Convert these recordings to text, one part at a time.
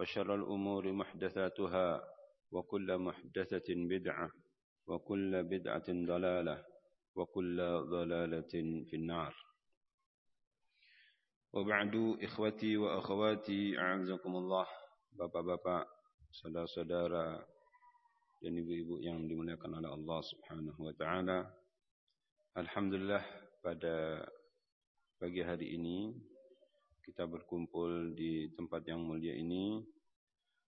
وشر الأمور محدثاتها وكل محدثة بدعة وكل بدعة ضلالة وكل ضلالة في النار. وبعد إخوتي وأخواتي أعزكم الله. بابا بابا صدى صدارة يعني إبو يعني لملكا على الله سبحانه وتعالى الحمد لله pada pagi hari ini kita berkumpul di tempat yang mulia ini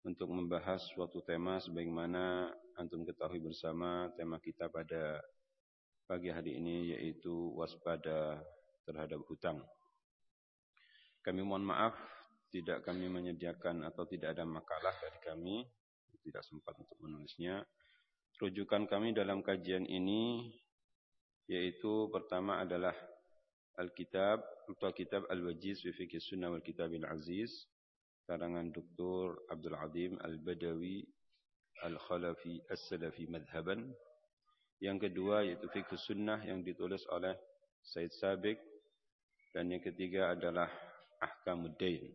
untuk membahas suatu tema sebagaimana antum ketahui bersama tema kita pada pagi hari ini yaitu waspada terhadap hutang. Kami mohon maaf tidak kami menyediakan atau tidak ada makalah dari kami, tidak sempat untuk menulisnya. Rujukan kami dalam kajian ini yaitu pertama adalah Alkitab atau kitab Al-Wajiz fi Fiqh Sunnah wal Kitab Al-Aziz karangan Dr. Abdul Adim Al-Badawi Al-Khalafi As-Salafi Madhaban. Yang kedua yaitu Fiqh Sunnah yang ditulis oleh Said Sabiq dan yang ketiga adalah Ahkamuddin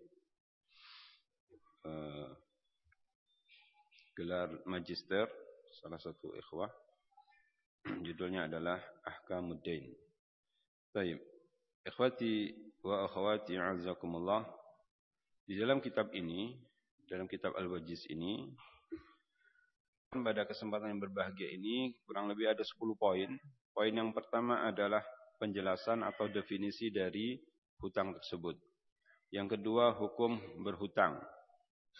uh, gelar magister salah satu ikhwah judulnya adalah Ahkamuddin. Baik. Ikhwati wa akhwati azakumullah. Di dalam kitab ini, dalam kitab Al-Wajiz ini pada kesempatan yang berbahagia ini kurang lebih ada 10 poin. Poin yang pertama adalah penjelasan atau definisi dari hutang tersebut. Yang kedua hukum berhutang.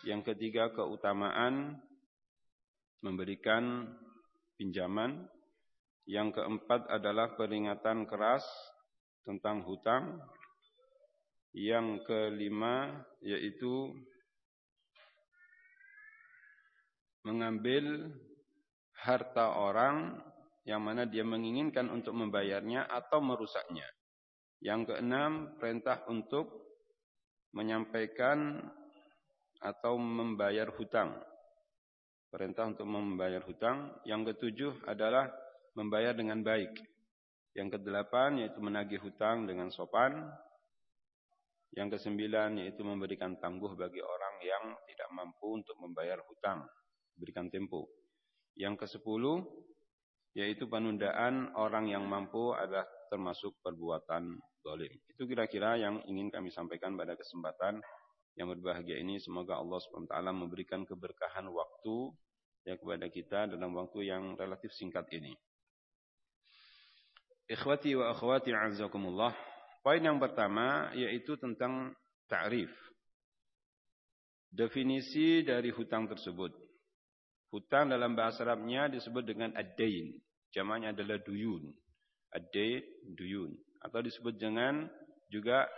Yang ketiga keutamaan memberikan pinjaman. Yang keempat adalah peringatan keras tentang hutang. Yang kelima yaitu mengambil harta orang yang mana dia menginginkan untuk membayarnya atau merusaknya. Yang keenam perintah untuk menyampaikan atau membayar hutang. Perintah untuk membayar hutang. Yang ketujuh adalah membayar dengan baik. Yang kedelapan yaitu menagih hutang dengan sopan. Yang kesembilan yaitu memberikan tangguh bagi orang yang tidak mampu untuk membayar hutang. Berikan tempo. Yang kesepuluh yaitu penundaan orang yang mampu adalah termasuk perbuatan zalim. Itu kira-kira yang ingin kami sampaikan pada kesempatan yang berbahagia ini semoga Allah SWT memberikan keberkahan waktu ya kepada kita dalam waktu yang relatif singkat ini. Ikhwati wa akhwati azakumullah. Poin yang pertama yaitu tentang ta'rif. Definisi dari hutang tersebut. Hutang dalam bahasa Arabnya disebut dengan ad-dain. Jamaknya adalah duyun. Ad-dain, duyun. Atau disebut dengan juga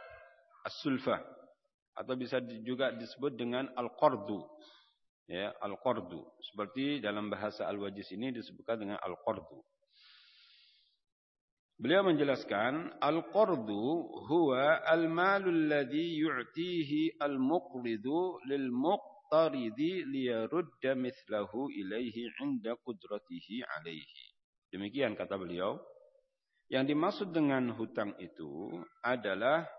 as-sulfah atau bisa juga disebut dengan al-qardu. Ya, al-qardu. Seperti dalam bahasa al-wajiz ini disebutkan dengan al-qardu. Beliau menjelaskan al-qardu huwa al-malu alladhi yu'tihi al-muqridu lil muqtaridi liyarudda mithlahu ilaihi 'inda qudratihi 'alaihi. Demikian kata beliau. Yang dimaksud dengan hutang itu adalah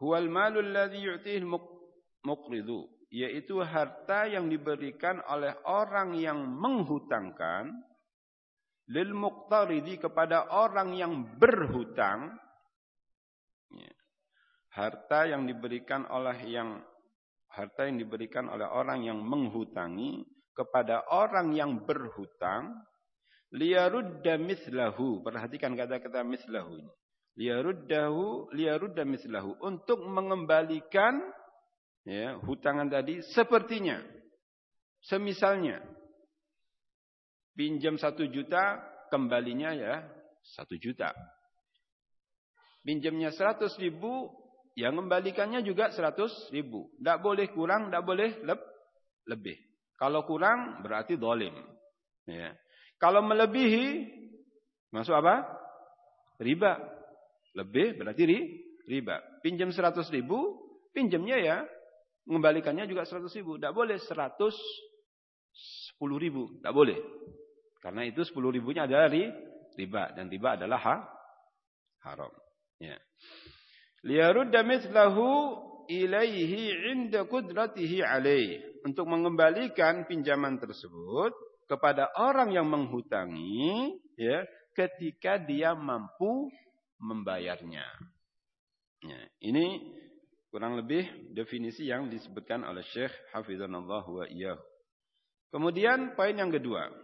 huwal malul ladzi yu'tihi muqridu, yaitu harta yang diberikan oleh orang yang menghutangkan lil muqtaridi kepada orang yang berhutang ya. harta yang diberikan oleh yang harta yang diberikan oleh orang yang menghutangi kepada orang yang berhutang liyarudda mislahu. Perhatikan kata-kata mislahu ini. Liyaruddahu liyarudda mislahu. Untuk mengembalikan ya hutangan tadi sepertinya semisalnya pinjam satu juta kembalinya ya satu juta pinjamnya seratus ribu yang kembalikannya juga seratus ribu tidak boleh kurang tidak boleh lebih kalau kurang berarti dolim ya kalau melebihi masuk apa? Riba. Lebih berarti ri, riba. Pinjam 100 ribu, pinjamnya ya, mengembalikannya juga 100 ribu. Tidak boleh 110 ribu. Tidak boleh. Karena itu 10 ribunya adalah ri, riba. Dan riba adalah ha, haram. Ya. Liyarudda mithlahu ilaihi inda kudratihi alaih. Untuk mengembalikan pinjaman tersebut kepada orang yang menghutangi ya ketika dia mampu membayarnya. Ya, ini kurang lebih definisi yang disebutkan oleh Syekh Hafizanallah wa iyyahu. Kemudian poin yang kedua.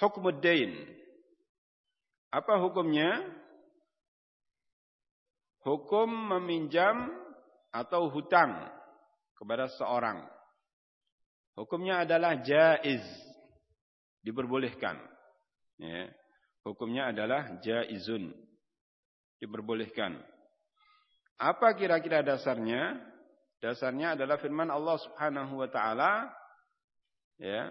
Hukmuddin. Apa hukumnya? Hukum meminjam atau hutang kepada seorang Hukumnya adalah jaiz. Diperbolehkan. Ya. Hukumnya adalah jaizun. Diperbolehkan. Apa kira-kira dasarnya? Dasarnya adalah firman Allah Subhanahu wa taala ya,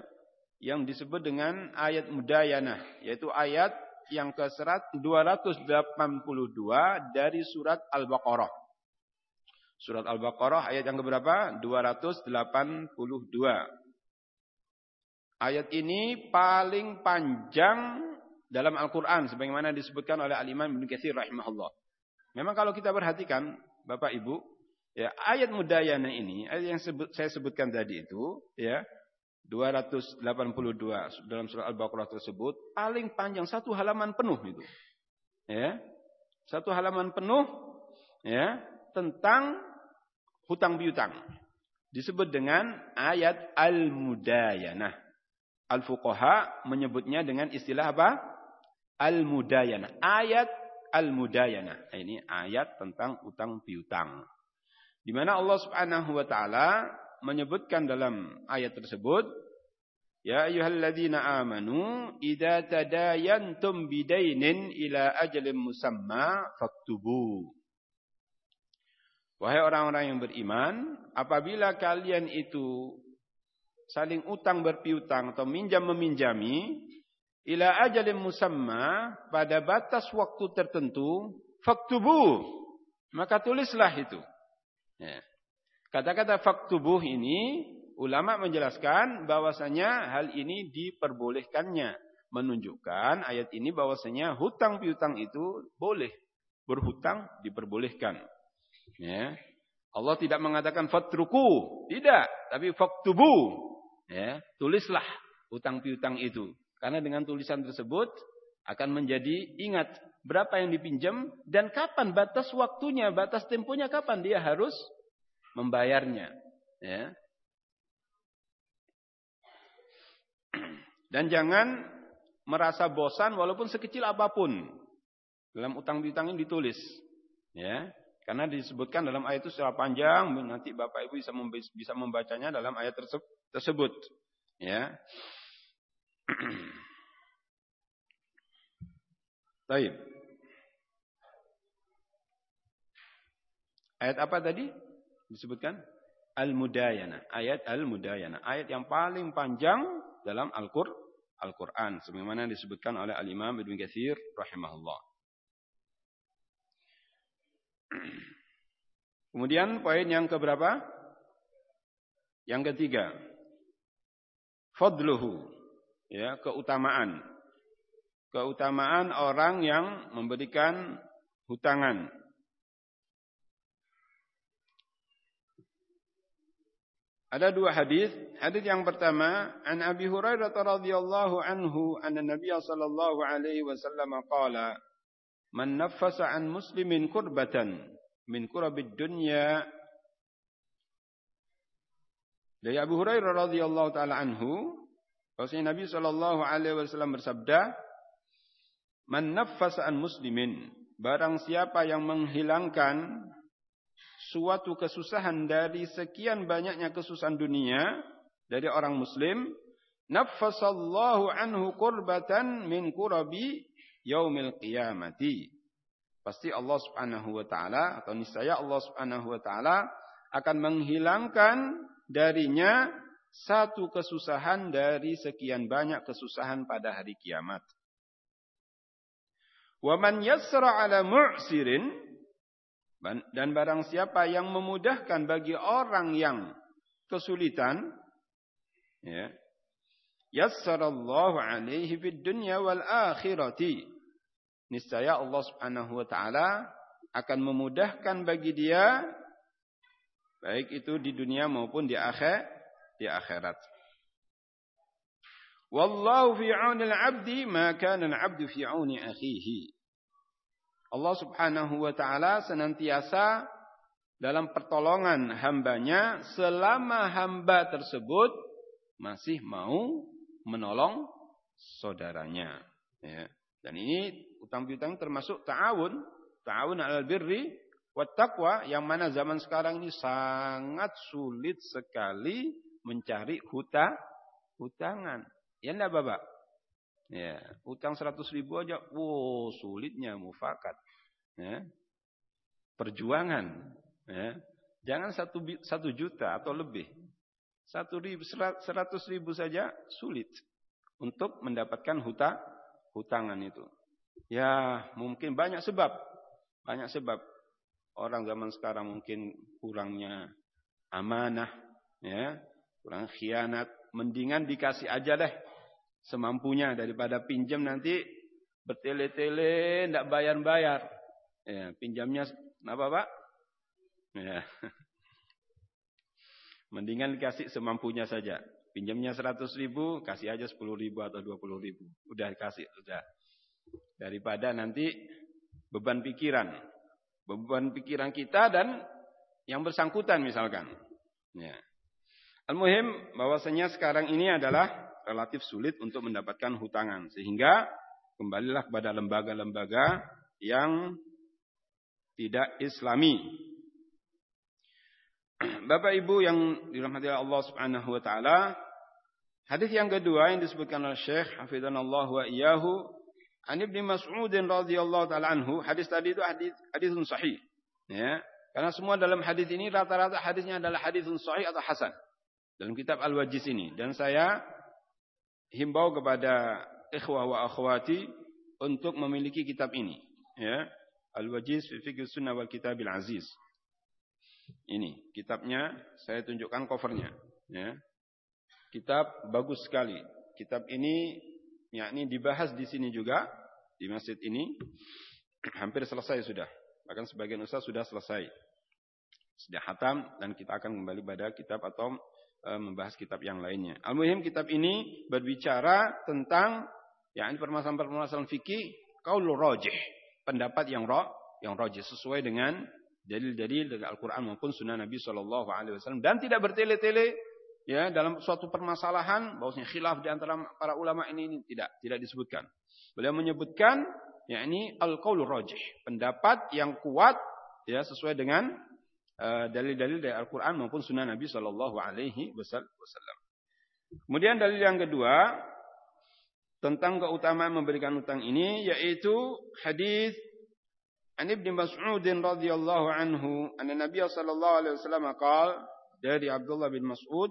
yang disebut dengan ayat mudayanah, yaitu ayat yang ke-282 dari surat Al-Baqarah. Surat Al-Baqarah ayat yang keberapa? 282. Ayat ini paling panjang dalam Al-Quran. Sebagaimana disebutkan oleh Al-Imam Ibn Kathir rahimahullah. Memang kalau kita perhatikan, Bapak Ibu, ya ayat mudayana ini, ayat yang sebut, saya sebutkan tadi itu, ya 282 dalam surat Al-Baqarah tersebut, paling panjang satu halaman penuh itu. Ya. Satu halaman penuh ya tentang hutang piutang. Disebut dengan ayat Al-Mudayanah. Al-Fuqaha menyebutnya dengan istilah apa? Al-Mudayana. Ayat Al-Mudayana. Ini ayat tentang utang piutang. Di mana Allah Subhanahu wa taala menyebutkan dalam ayat tersebut, Ya ayyuhalladzina amanu idza tadayantum bidainin ila ajalin musamma faktubu. Wahai orang-orang yang beriman, apabila kalian itu saling utang berpiutang atau minjam meminjami ila ajalin musamma pada batas waktu tertentu faktubu maka tulislah itu ya. Kata-kata faktubuh ini ulama menjelaskan bahwasanya hal ini diperbolehkannya. Menunjukkan ayat ini bahwasanya hutang piutang itu boleh berhutang diperbolehkan. Ya. Allah tidak mengatakan fatruku tidak tapi faktubu. Ya, tulislah utang piutang itu. Karena dengan tulisan tersebut akan menjadi ingat berapa yang dipinjam dan kapan batas waktunya, batas temponya kapan dia harus membayarnya. Ya. Dan jangan merasa bosan walaupun sekecil apa pun dalam utang piutang ini ditulis. Ya. Karena disebutkan dalam ayat itu secara panjang, nanti Bapak Ibu bisa bisa membacanya dalam ayat tersebut. Ya. Baik. Ayat apa tadi? Disebutkan Al-Mudayana. Ayat Al-Mudayana. Ayat yang paling panjang dalam Al-Qur'an. Al-Quran. Sebagaimana disebutkan oleh Al-Imam Ibn Kathir rahimahullah. Kemudian poin yang keberapa? Yang ketiga. Fadluhu. ya keutamaan. Keutamaan orang yang memberikan hutangan. Ada dua hadis. Hadis yang pertama, an Abi Hurairah radhiyallahu anhu anna Nabiy sallallahu alaihi wasallam qala, "Man naffasa an muslimin kurbatan min kurabid dunya" Dari Abu Hurairah radhiyallahu taala anhu, bahwasanya Nabi sallallahu alaihi wasallam bersabda, "Man naffasa an muslimin" Barang siapa yang menghilangkan suatu kesusahan dari sekian banyaknya kesusahan dunia dari orang muslim naffasallahu anhu qurbatan min kurabi yaumil qiyamati pasti Allah Subhanahu wa taala atau niscaya Allah Subhanahu wa taala akan menghilangkan darinya satu kesusahan dari sekian banyak kesusahan pada hari kiamat. Wa man yassara ala mu'sirin dan barang siapa yang memudahkan bagi orang yang kesulitan, ya, yassarallahu alaihi fid dunya wal akhirati. Niscaya Allah Subhanahu wa taala akan memudahkan bagi dia baik itu di dunia maupun di akhir di akhirat. Wallahu fi 'auni al-'abdi ma kana al-'abdu fi 'auni akhihi. Allah subhanahu wa ta'ala senantiasa dalam pertolongan hambanya selama hamba tersebut masih mau menolong saudaranya. Ya. Dan ini utang piutang termasuk ta'awun. Ta'awun al birri wa taqwa yang mana zaman sekarang ini sangat sulit sekali mencari huta, hutangan. Ya enggak Bapak? Ya, utang 100 ribu aja, wow sulitnya mufakat. Ya. Perjuangan. Ya. Jangan satu, satu juta atau lebih. Satu ribu, seratus ribu saja sulit untuk mendapatkan huta, hutangan itu. Ya mungkin banyak sebab. Banyak sebab. Orang zaman sekarang mungkin kurangnya amanah. ya Kurang khianat. Mendingan dikasih aja deh semampunya daripada pinjam nanti bertele-tele tidak bayar-bayar. Ya, pinjamnya apa Pak? Ya. Mendingan dikasih semampunya saja. Pinjamnya 100 ribu, kasih aja 10 ribu atau 20 ribu. Udah kasih, sudah. Daripada nanti beban pikiran. Beban pikiran kita dan yang bersangkutan misalkan. Ya. Al-Muhim bahwasanya sekarang ini adalah relatif sulit untuk mendapatkan hutangan. Sehingga kembalilah kepada lembaga-lembaga yang tidak islami. Bapak Ibu yang dirahmati Allah Subhanahu wa taala, hadis yang kedua yang disebutkan oleh Syekh Hafizanallah wa iyyahu an Ibnu Mas'ud radhiyallahu taala anhu, hadis tadi itu hadis hadisun sahih. Ya, karena semua dalam hadis ini rata-rata hadisnya adalah hadisun sahih atau hasan dalam kitab Al-Wajiz ini dan saya himbau kepada ikhwah wa akhwati untuk memiliki kitab ini ya. Al-Wajiz fi Fiqh Sunnah wal Kitabil Aziz ini kitabnya saya tunjukkan covernya ya. Kitab bagus sekali. Kitab ini yakni dibahas di sini juga di masjid ini. Hampir selesai sudah. Bahkan sebagian usaha sudah selesai. Sudah hatam dan kita akan kembali pada kitab atau membahas kitab yang lainnya. Al-Muhim kitab ini berbicara tentang ya ini permasalahan-permasalahan fikih qaulur rajih, pendapat yang roh, yang rajih sesuai dengan dalil-dalil dari Al-Qur'an maupun sunnah Nabi sallallahu alaihi wasallam dan tidak bertele-tele ya dalam suatu permasalahan bahwasanya khilaf di antara para ulama ini, ini tidak tidak disebutkan. Beliau menyebutkan yakni al-qaulur rajih, pendapat yang kuat ya sesuai dengan Eh, dalil-dalil dari Al-Quran maupun Sunnah Nabi Shallallahu Alaihi Wasallam. Kemudian dalil yang kedua tentang keutamaan memberikan utang ini yaitu hadis An Ibnu Mas'ud radhiyallahu anhu anna Nabi sallallahu alaihi wasallam qaal dari Abdullah bin Mas'ud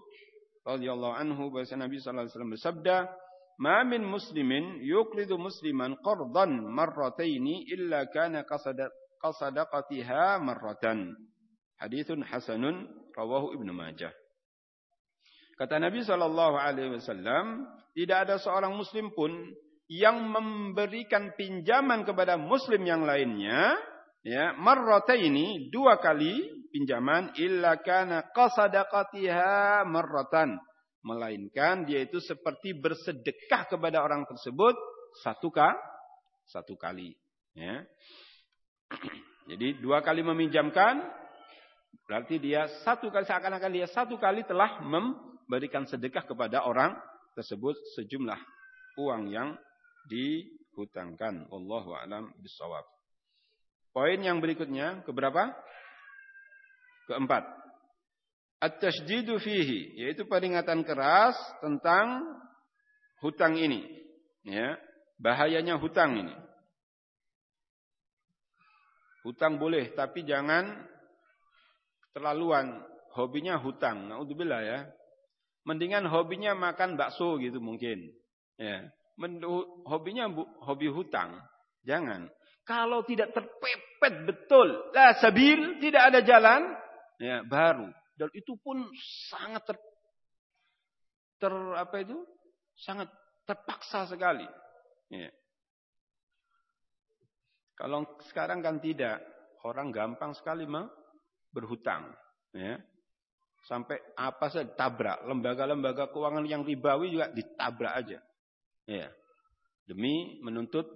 radhiyallahu anhu bahwa Nabi sallallahu alaihi wasallam bersabda Ma min muslimin yuqridu musliman qardan marrataini illa kana qasada qasadaqatiha marratan Hadithun hasanun rawahu Ibnu Majah. Kata Nabi Shallallahu Alaihi Wasallam, tidak ada seorang Muslim pun yang memberikan pinjaman kepada Muslim yang lainnya, ya, marrata ini dua kali pinjaman, illa kana qasadaqatiha marratan, melainkan dia itu seperti bersedekah kepada orang tersebut satu kali, satu kali, ya. Jadi dua kali meminjamkan, berarti dia satu kali seakan-akan dia satu kali telah memberikan sedekah kepada orang tersebut sejumlah uang yang dihutangkan. Wallahu a'lam bishawab. Poin yang berikutnya keberapa? Keempat. At-tashdidu fihi, yaitu peringatan keras tentang hutang ini. Ya, bahayanya hutang ini. Hutang boleh, tapi jangan terlaluan. Hobinya hutang. Naudzubillah ya. Mendingan hobinya makan bakso gitu mungkin. Ya. Hobinya hobi hutang. Jangan. Kalau tidak terpepet betul, lah sabil, tidak ada jalan, ya baru. Dan itu pun sangat ter, ter apa itu? Sangat terpaksa sekali. Ya. Kalau sekarang kan tidak, orang gampang sekali mah berhutang, ya. Sampai apa saja tabrak, lembaga-lembaga keuangan yang ribawi juga ditabrak aja. Ya. Demi menuntut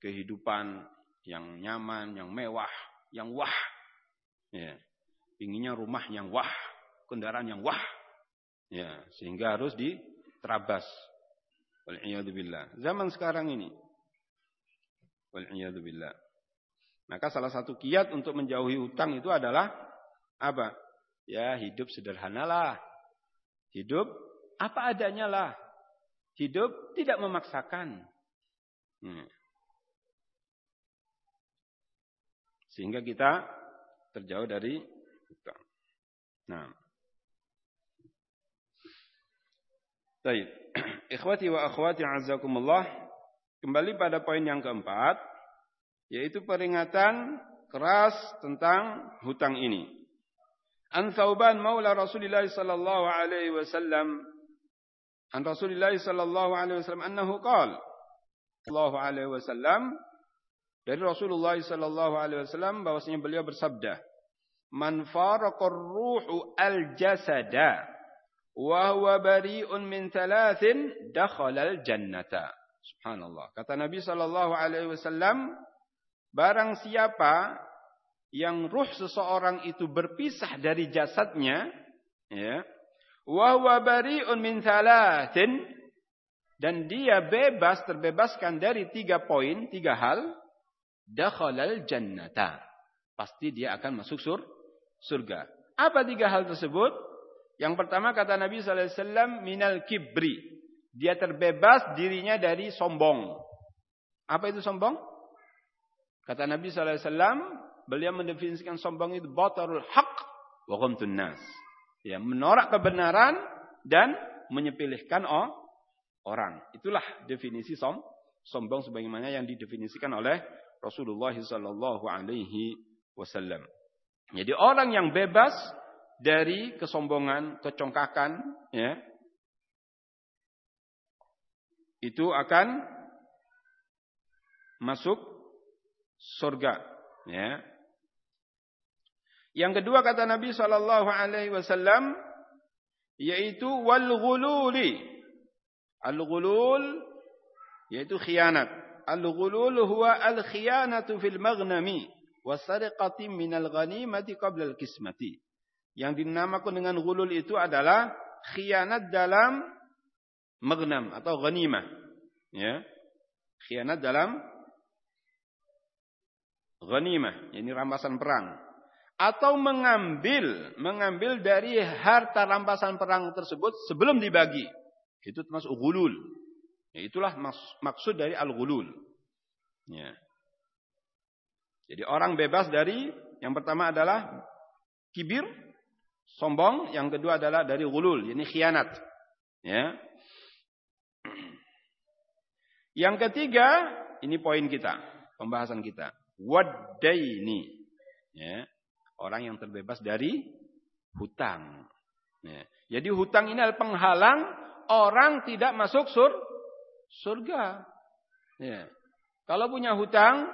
kehidupan yang nyaman, yang mewah, yang wah. Ya. Inginnya rumah yang wah, kendaraan yang wah. Ya, sehingga harus diterabas. Wal'iyadzubillah. Zaman sekarang ini. Wal'iyadzubillah. Maka salah satu kiat untuk menjauhi utang itu adalah apa? Ya hidup sederhanalah. Hidup apa adanya lah. Hidup tidak memaksakan. Hmm. Sehingga kita terjauh dari utang. Nah. Baik. Ikhwati wa akhwati azakumullah. Kembali pada poin yang keempat yaitu peringatan keras tentang hutang ini. An Thauban maula Rasulullah sallallahu alaihi wasallam an Rasulullah sallallahu alaihi wasallam annahu qala sallallahu alaihi wasallam dari Rasulullah sallallahu alaihi wasallam bahwasanya beliau bersabda Man faraqar ruhu al-jasada wa huwa bari'un min thalathin dakhala al-jannata. Subhanallah. Kata Nabi sallallahu alaihi wasallam Barang siapa yang ruh seseorang itu berpisah dari jasadnya, ya, wa bari'un min thalathin dan dia bebas terbebaskan dari tiga poin, tiga hal, dakhalal jannata. Pasti dia akan masuk sur surga. Apa tiga hal tersebut? Yang pertama kata Nabi sallallahu alaihi wasallam minal kibri. Dia terbebas dirinya dari sombong. Apa itu sombong? Kata Nabi SAW, beliau mendefinisikan sombong itu batarul haq wa ghamtun nas. Ya, menolak kebenaran dan menyepilihkan orang. Itulah definisi som, sombong sebagaimana yang didefinisikan oleh Rasulullah sallallahu alaihi wasallam. Jadi orang yang bebas dari kesombongan, kecongkakan, ya, itu akan masuk surga. Ya. Yang kedua kata Nabi sallallahu alaihi wasallam yaitu wal ghululi. Al ghulul yaitu khianat. Al ghulul huwa al khianatu fil maghnami wasariqati min al ghanimati qabla al kismati. Yang dinamakan dengan ghulul itu adalah khianat dalam maghnam atau ghanimah. Ya. Khianat dalam ghanimah, ini rampasan perang. Atau mengambil, mengambil dari harta rampasan perang tersebut sebelum dibagi. Itu termasuk gulul. Ya, itulah maksud dari al-gulul. Ya. Jadi orang bebas dari yang pertama adalah kibir, sombong, yang kedua adalah dari gulul, ini khianat. Ya. Yang ketiga, ini poin kita, pembahasan kita wadaini. Ya, orang yang terbebas dari hutang. Ya. Jadi hutang ini adalah penghalang orang tidak masuk sur surga. Ya. Kalau punya hutang,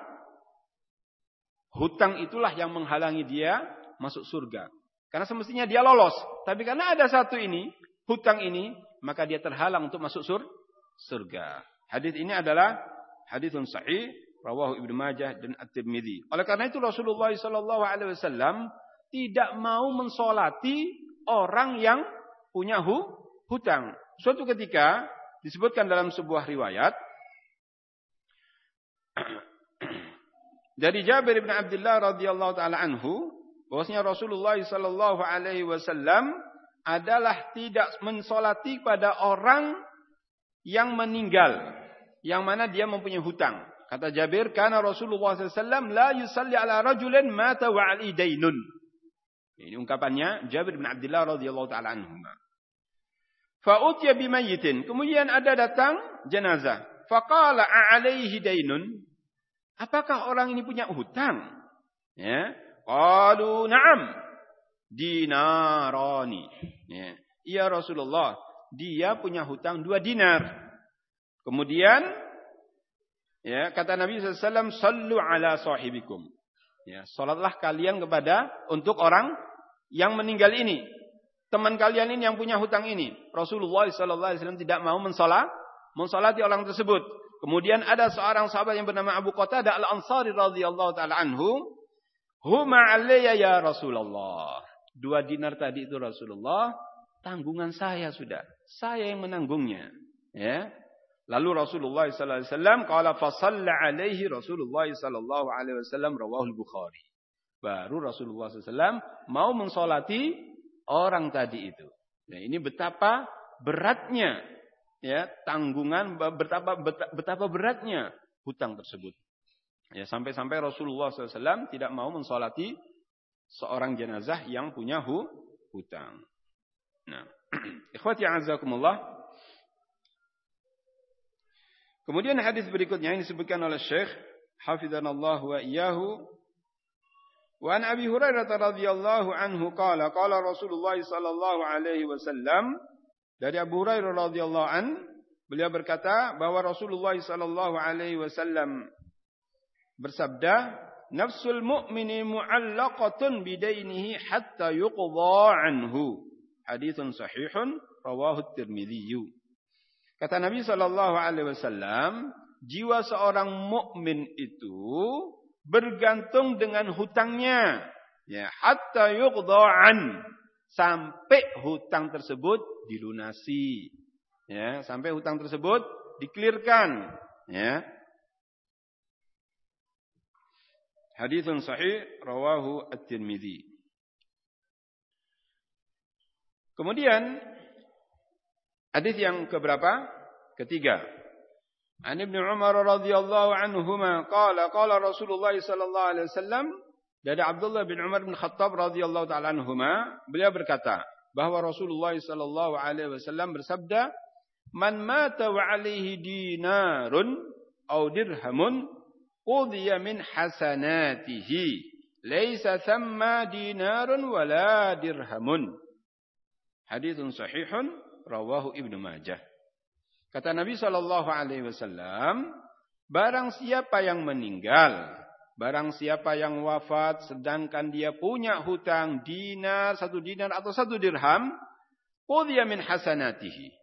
hutang itulah yang menghalangi dia masuk surga. Karena semestinya dia lolos. Tapi karena ada satu ini, hutang ini, maka dia terhalang untuk masuk sur surga. Hadis ini adalah hadithun sahih rawahu Ibnu Majah dan At-Tirmidzi. Oleh karena itu Rasulullah sallallahu alaihi wasallam tidak mau mensolati orang yang punya hu, hutang. Suatu ketika disebutkan dalam sebuah riwayat dari Jabir bin Abdullah radhiyallahu taala anhu bahwasanya Rasulullah sallallahu alaihi wasallam adalah tidak mensolati pada orang yang meninggal yang mana dia mempunyai hutang. Kata Jabir, karena Rasulullah SAW la yusalli ala rajulin mata wa ali dainun. Ini ungkapannya Jabir bin Abdullah radhiyallahu taala anhu. Fa'utiya bimayyitin. Kemudian ada datang jenazah. Faqala a'alaihi dainun. Apakah orang ini punya hutang? Ya. Qalu na'am. Dinarani. Ya. Iya Rasulullah. Dia punya hutang dua dinar. Kemudian ya kata Nabi SAW, Sallu ala sahibikum. Ya, salatlah kalian kepada untuk orang yang meninggal ini, teman kalian ini yang punya hutang ini. Rasulullah SAW tidak mau mensolat, mensolati orang tersebut. Kemudian ada seorang sahabat yang bernama Abu Qatadah Al-Ansari radhiyallahu taala anhu, "Huma alayya ya Rasulullah." Dua dinar tadi itu Rasulullah, tanggungan saya sudah. Saya yang menanggungnya. Ya. Lalu Rasulullah sallallahu alaihi wasallam qala fa alaihi Rasulullah sallallahu alaihi wasallam rawahul Bukhari. Baru Rasulullah SAW mau mensolati orang tadi itu. Nah, ini betapa beratnya ya tanggungan betapa betapa beratnya hutang tersebut. Ya sampai-sampai Rasulullah SAW tidak mau mensolati seorang jenazah yang punya hu, hutang. Nah, ikhwati azakumullah. Kemudian hadis berikutnya yang disebutkan oleh Syekh Hafizanallah wa iyyahu هريرة رضي الله عنه قال قال رسول الله صلى الله عليه وسلم dari Abu Hurairah radhiyallahu an beliau berkata bahwa Rasulullah sallallahu alaihi wasallam bersabda nafsul mu'mini mu'allaqatun bidainihi hatta yuqdha anhu haditsun sahihun rawahu at-Tirmidzi kata Nabi sallallahu alaihi wasallam jiwa seorang mukmin itu bergantung dengan hutangnya. Ya hatta yuqda'an sampai hutang tersebut dilunasi. Ya sampai hutang tersebut diklirkan ya. Hadithun sahih rawahu At-Tirmidzi. Kemudian hadis yang keberapa? Ketiga. An Ibnu Umar radhiyallahu anhuma qala qala Rasulullah sallallahu alaihi wasallam dari Abdullah bin Umar bin Khattab radhiyallahu taala anhuma beliau berkata bahwa Rasulullah sallallahu alaihi wasallam bersabda man mata wa alaihi dinarun aw dirhamun qudiya min hasanatihi laisa thamma dinarun wala dirhamun hadithun sahihun rawahu Ibnu Majah Kata Nabi Shallallahu Alaihi Wasallam, barang siapa yang meninggal, barang siapa yang wafat, sedangkan dia punya hutang dinar, satu dinar atau satu dirham, qudhiya min hasanatihi.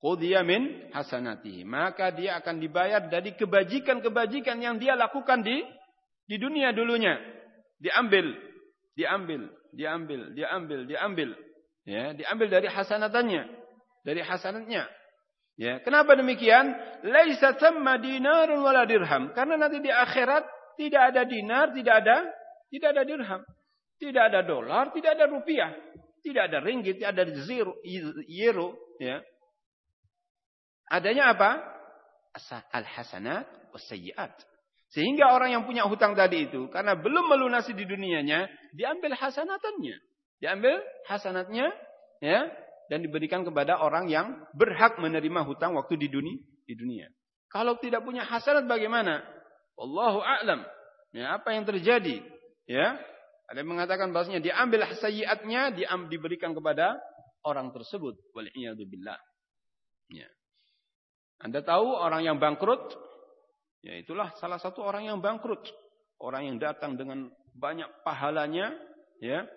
Qudhiya min hasanatihi. Maka dia akan dibayar dari kebajikan-kebajikan yang dia lakukan di di dunia dulunya. Diambil, diambil, diambil, diambil, diambil. Ya, diambil dari hasanatannya, dari hasanatnya. Ya, kenapa demikian? Laisa thamma dinarun wala dirham. Karena nanti di akhirat tidak ada dinar, tidak ada tidak ada dirham. Tidak ada dolar, tidak ada rupiah. Tidak ada ringgit, tidak ada zero, euro, ya. Adanya apa? Al-hasanat wasayyiat. Sehingga orang yang punya hutang tadi itu karena belum melunasi di dunianya, diambil hasanatannya. Diambil hasanatnya, ya, dan diberikan kepada orang yang berhak menerima hutang waktu di dunia. Di dunia. Kalau tidak punya hasanat bagaimana? Allahu a'lam. Ya, apa yang terjadi? Ya, ada yang mengatakan bahasanya diambil sayyiatnya, diam, diberikan kepada orang tersebut. Waliyadzubillah. Ya. Anda tahu orang yang bangkrut? Ya itulah salah satu orang yang bangkrut. Orang yang datang dengan banyak pahalanya, ya,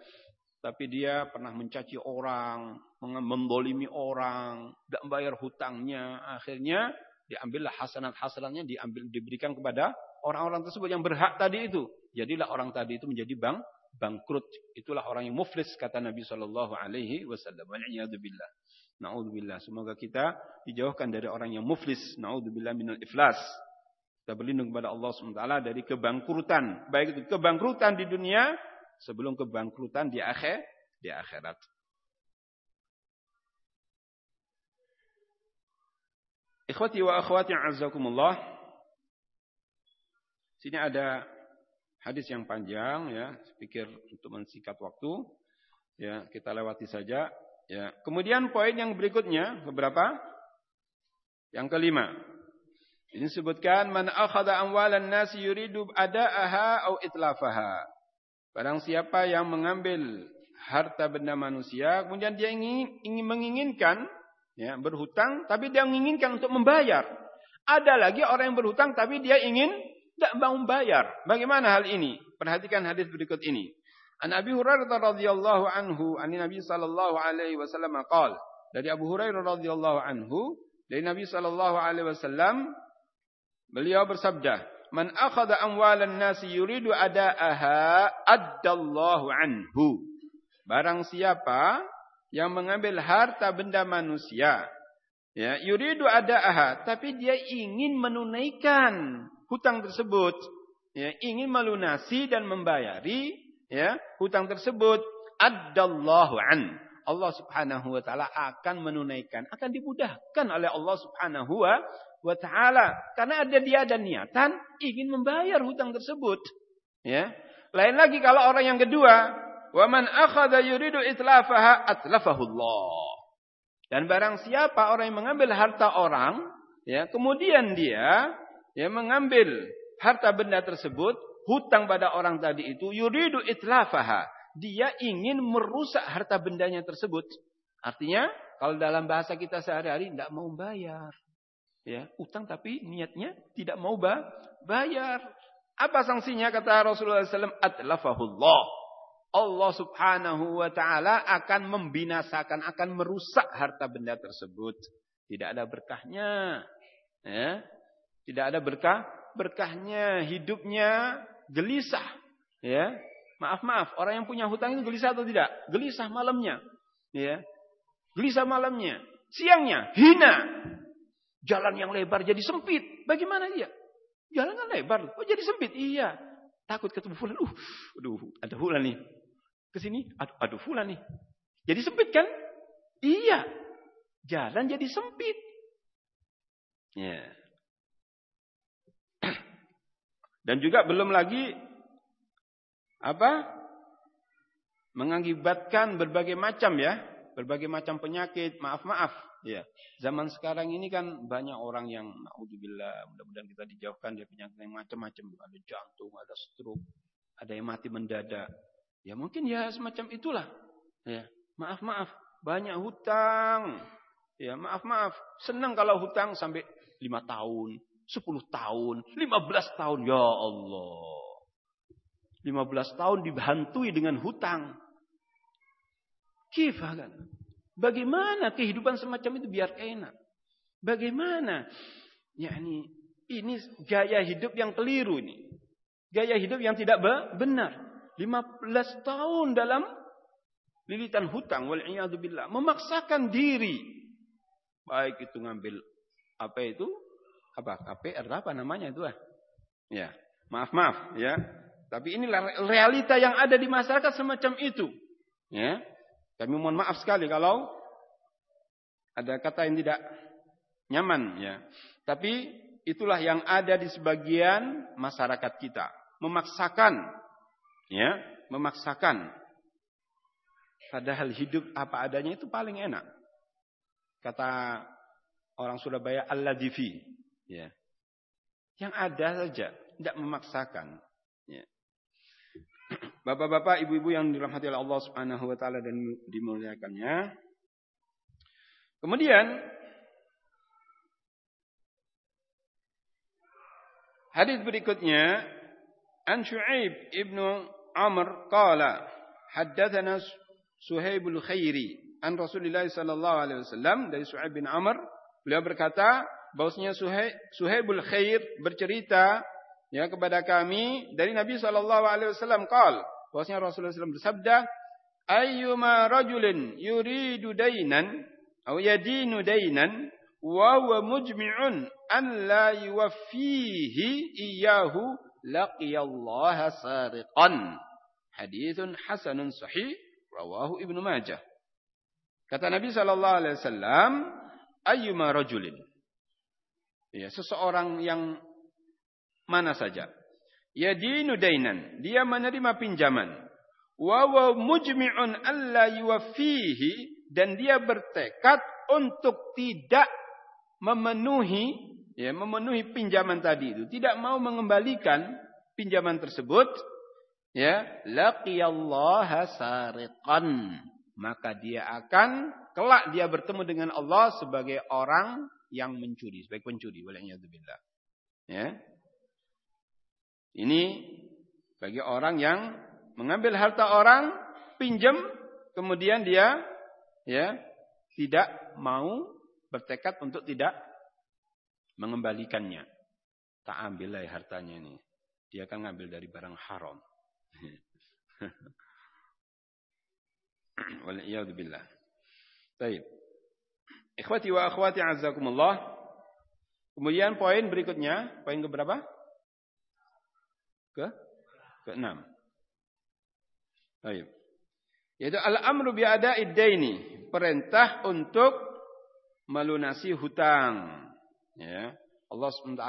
tapi dia pernah mencaci orang, membolimi orang, tidak bayar hutangnya, akhirnya diambillah hasanat-hasanatnya diambil diberikan kepada orang-orang tersebut yang berhak tadi itu. Jadilah orang tadi itu menjadi bang bangkrut. Itulah orang yang muflis kata Nabi Shallallahu Alaihi Wasallam. Waliyadzubillah. Naudzubillah. Semoga kita dijauhkan dari orang yang muflis. Naudzubillah minal iflas. Kita berlindung kepada Allah SWT dari kebangkrutan. Baik itu kebangkrutan di dunia sebelum kebangkrutan di akhir di akhirat. Ikhwati wa akhwati azakumullah. Sini ada hadis yang panjang ya, pikir untuk mensingkat waktu. Ya, kita lewati saja ya. Kemudian poin yang berikutnya beberapa? Yang kelima. Ini sebutkan man akhadha amwalan nasi yuridu ada'aha au itlafaha. Barang siapa yang mengambil harta benda manusia kemudian dia ingin, ingin menginginkan ya berhutang tapi dia menginginkan untuk membayar. Ada lagi orang yang berhutang tapi dia ingin tidak mau membayar. Bagaimana hal ini? Perhatikan hadis berikut ini. An Abi Hurairah radhiyallahu anhu, an Nabi sallallahu alaihi wasallam qaal. Dari Abu Hurairah radhiyallahu anhu, dari Nabi sallallahu alaihi wasallam Beliau bersabda, "Man akhadha amwalan nasi yuridu ada'aha addallahu anhu." Barang siapa yang mengambil harta benda manusia, ya, yuridu ada'aha, tapi dia ingin menunaikan hutang tersebut, ya, ingin melunasi dan membayari, ya, hutang tersebut, addallahu an. Allah Subhanahu wa taala akan menunaikan, akan dimudahkan oleh Allah Subhanahu wa wa taala. Karena ada dia ada niatan ingin membayar hutang tersebut. Ya. Lain lagi kalau orang yang kedua wa man akhadha yuridu itlafaha atlafahu Allah dan barang siapa orang yang mengambil harta orang ya kemudian dia ya mengambil harta benda tersebut hutang pada orang tadi itu yuridu itlafaha. Dia ingin merusak harta bendanya tersebut. Artinya kalau dalam bahasa kita sehari-hari tidak mau bayar Ya, utang tapi niatnya tidak mau bayar. Apa sanksinya kata Rasulullah SAW? Atlafahullah. Allah subhanahu wa ta'ala akan membinasakan, akan merusak harta benda tersebut. Tidak ada berkahnya. Ya. Tidak ada berkah. Berkahnya, hidupnya gelisah. Ya. Maaf, maaf. Orang yang punya hutang itu gelisah atau tidak? Gelisah malamnya. Ya. Gelisah malamnya. Siangnya, hina. Jalan yang lebar jadi sempit. Bagaimana dia? Jalan yang lebar. Oh jadi sempit? Iya. Takut ketemu fulan. Uh, aduh, ada fulan nih. Ke sini, aduh, aduh fulan nih. Jadi sempit kan? Iya. Jalan jadi sempit. Ya. Yeah. Dan juga belum lagi apa? Mengakibatkan berbagai macam ya, berbagai macam penyakit, maaf-maaf Ya, zaman sekarang ini kan banyak orang yang naudzubillah, mudah-mudahan kita dijauhkan dari penyakit yang macam-macam, ada jantung, ada stroke, ada yang mati mendadak. Ya mungkin ya semacam itulah. Ya, maaf-maaf, banyak hutang. Ya, maaf-maaf, senang kalau hutang sampai lima tahun, sepuluh tahun, lima belas tahun. Ya Allah. lima belas tahun dihantui dengan hutang. Kifah kan? Bagaimana kehidupan semacam itu biar enak? Bagaimana? Ya ini, gaya hidup yang keliru ini. Gaya hidup yang tidak benar. 15 tahun dalam lilitan hutang billah memaksakan diri baik itu ngambil apa itu apa KPR apa namanya itu ah ya maaf maaf ya tapi ini realita yang ada di masyarakat semacam itu ya kami mohon maaf sekali kalau ada kata yang tidak nyaman ya. Tapi itulah yang ada di sebagian masyarakat kita, memaksakan ya, memaksakan padahal hidup apa adanya itu paling enak. Kata orang Surabaya al-ladifi ya. Yang ada saja, tidak memaksakan. Bapak-bapak, ibu-ibu yang dirahmati oleh Allah Subhanahu wa taala dan dimuliakannya, Kemudian hadis berikutnya an Syuaib ibnu Amr qala haddatsana Suhaibul Khairi an Rasulullah sallallahu alaihi wasallam dari Suhaib bin Amr beliau berkata bahwasanya Suhaibul Khair bercerita ya kepada kami dari Nabi sallallahu alaihi wasallam qala bahwasanya Rasulullah SAW bersabda ayyuma rajulin yuridu dainan atau yadinu dainan wa huwa mujmi'un an la yuwaffihi iyyahu laqiyallaha sariqan. Hadithun hasanun sahih rawahu ibnu majah. Kata nabi sallallahu alaihi wasallam ayyuma rajulin. Ya seseorang yang mana saja yadinu dainan. Dia menerima pinjaman. Wa wa mujmi'un alla yuwaffihi. Dan dia bertekad untuk tidak memenuhi ya memenuhi pinjaman tadi itu. Tidak mau mengembalikan pinjaman tersebut ya. Laqiyallaha sariqan. Maka dia akan kelak dia bertemu dengan Allah sebagai orang yang mencuri. Sebagai pencuri. Waliyadzubillah ya ini bagi orang yang mengambil harta orang pinjam kemudian dia ya tidak mau bertekad untuk tidak mengembalikannya. Tak ambil lah hartanya ini. Dia akan ngambil dari barang haram. Waliyadzubillah. Baik. Ikhwati wa akhwati azzakumullah. Kemudian poin berikutnya, poin ke berapa? Ke? Ke enam. Baik. Yaitu al-amru bi'ada'id daini, perintah untuk melunasi hutang. Ya. Allah SWT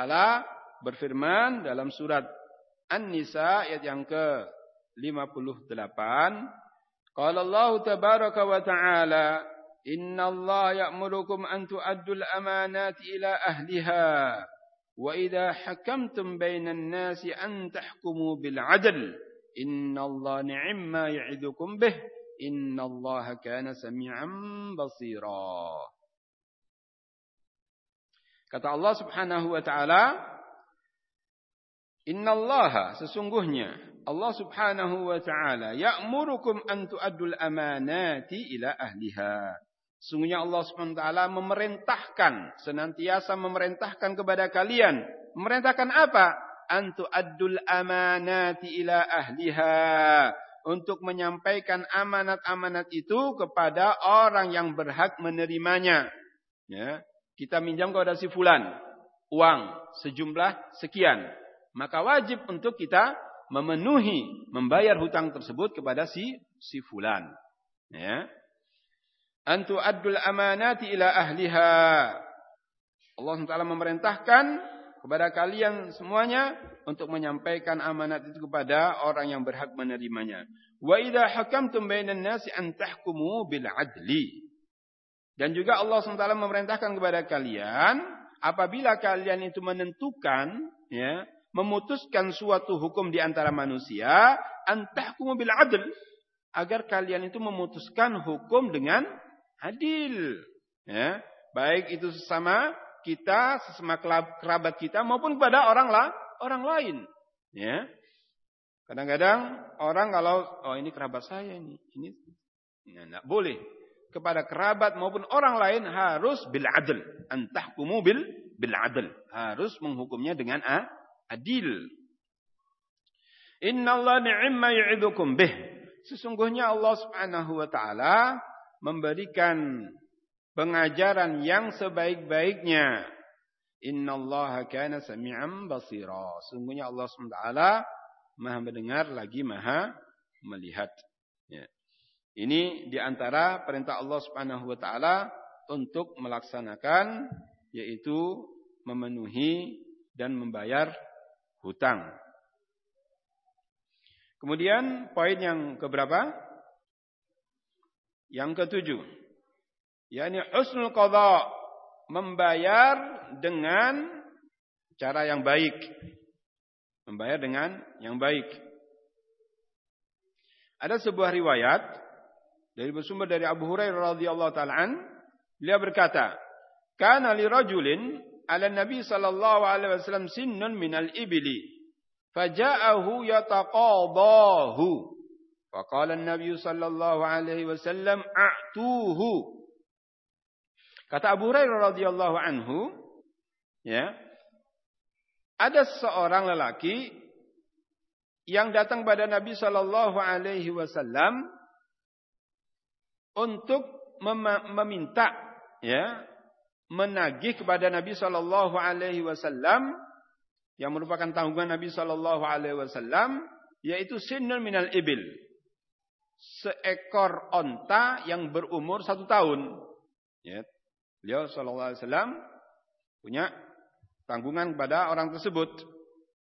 berfirman dalam surat An-Nisa ayat yang ke-58, qala Allah tabaraka wa ta'ala, "Inna Allah ya'murukum an tu'addul amanati ila ahliha." وإذا حكمتم بين الناس أن تحكموا بالعدل إن الله نعم ما يعظكم به Inna Allah kana sami'an basira. Kata Allah Subhanahu wa taala, Inna Allah sesungguhnya Allah Subhanahu wa taala ya'murukum an tu'addul amanati ila ahliha. Sungguhnya Allah taala memerintahkan senantiasa memerintahkan kepada kalian. Memerintahkan apa? An tu'addul amanati ila ahliha untuk menyampaikan amanat-amanat itu kepada orang yang berhak menerimanya. Ya, kita minjam kepada si fulan uang sejumlah sekian, maka wajib untuk kita memenuhi membayar hutang tersebut kepada si si fulan. Ya. Antu adul amanati ila ahliha. Allah SWT memerintahkan kepada kalian semuanya untuk menyampaikan amanat itu kepada orang yang berhak menerimanya. Wa idza hakamtum bainan nasi an tahkumu bil adli. Dan juga Allah SWT memerintahkan kepada kalian apabila kalian itu menentukan ya, memutuskan suatu hukum di antara manusia an tahkumu bil adl agar kalian itu memutuskan hukum dengan adil. Ya, baik itu sesama kita, sesama kerabat kita maupun kepada orang lah, orang lain. Ya. Kadang-kadang orang kalau oh ini kerabat saya ini, ini ya, boleh kepada kerabat maupun orang lain harus bil adl. Antahkumu bil bil adl. Harus menghukumnya dengan a, adil. Innallaha ni'ma ya'idukum bih. Sesungguhnya Allah Subhanahu wa taala memberikan pengajaran yang sebaik-baiknya. Innallaha kana sami'an basira. Sungguhnya Allah SWT Maha mendengar lagi Maha melihat. Ya. Ini di antara perintah Allah Subhanahu wa taala untuk melaksanakan yaitu memenuhi dan membayar hutang. Kemudian poin yang keberapa? Yang ketujuh yakni husnul qadha membayar dengan cara yang baik membayar dengan yang baik ada sebuah riwayat dari bersumber dari Abu Hurairah radhiyallahu taala an Beliau berkata, "Kana li rajulin ala Nabi sallallahu alaihi wasallam sinnun minal ibli, faja'ahu yataqadahu." Faqala Nabi sallallahu alaihi wasallam, "A'tuhu." Kata Abu Hurairah radhiyallahu anhu, ya. Ada seorang lelaki yang datang pada Nabi sallallahu alaihi wasallam untuk meminta ya menagih kepada Nabi sallallahu alaihi wasallam yang merupakan tanggungan Nabi sallallahu alaihi wasallam yaitu sinnun minal ibil seekor onta yang berumur satu tahun. Ya. Beliau Shallallahu Alaihi Wasallam punya tanggungan kepada orang tersebut.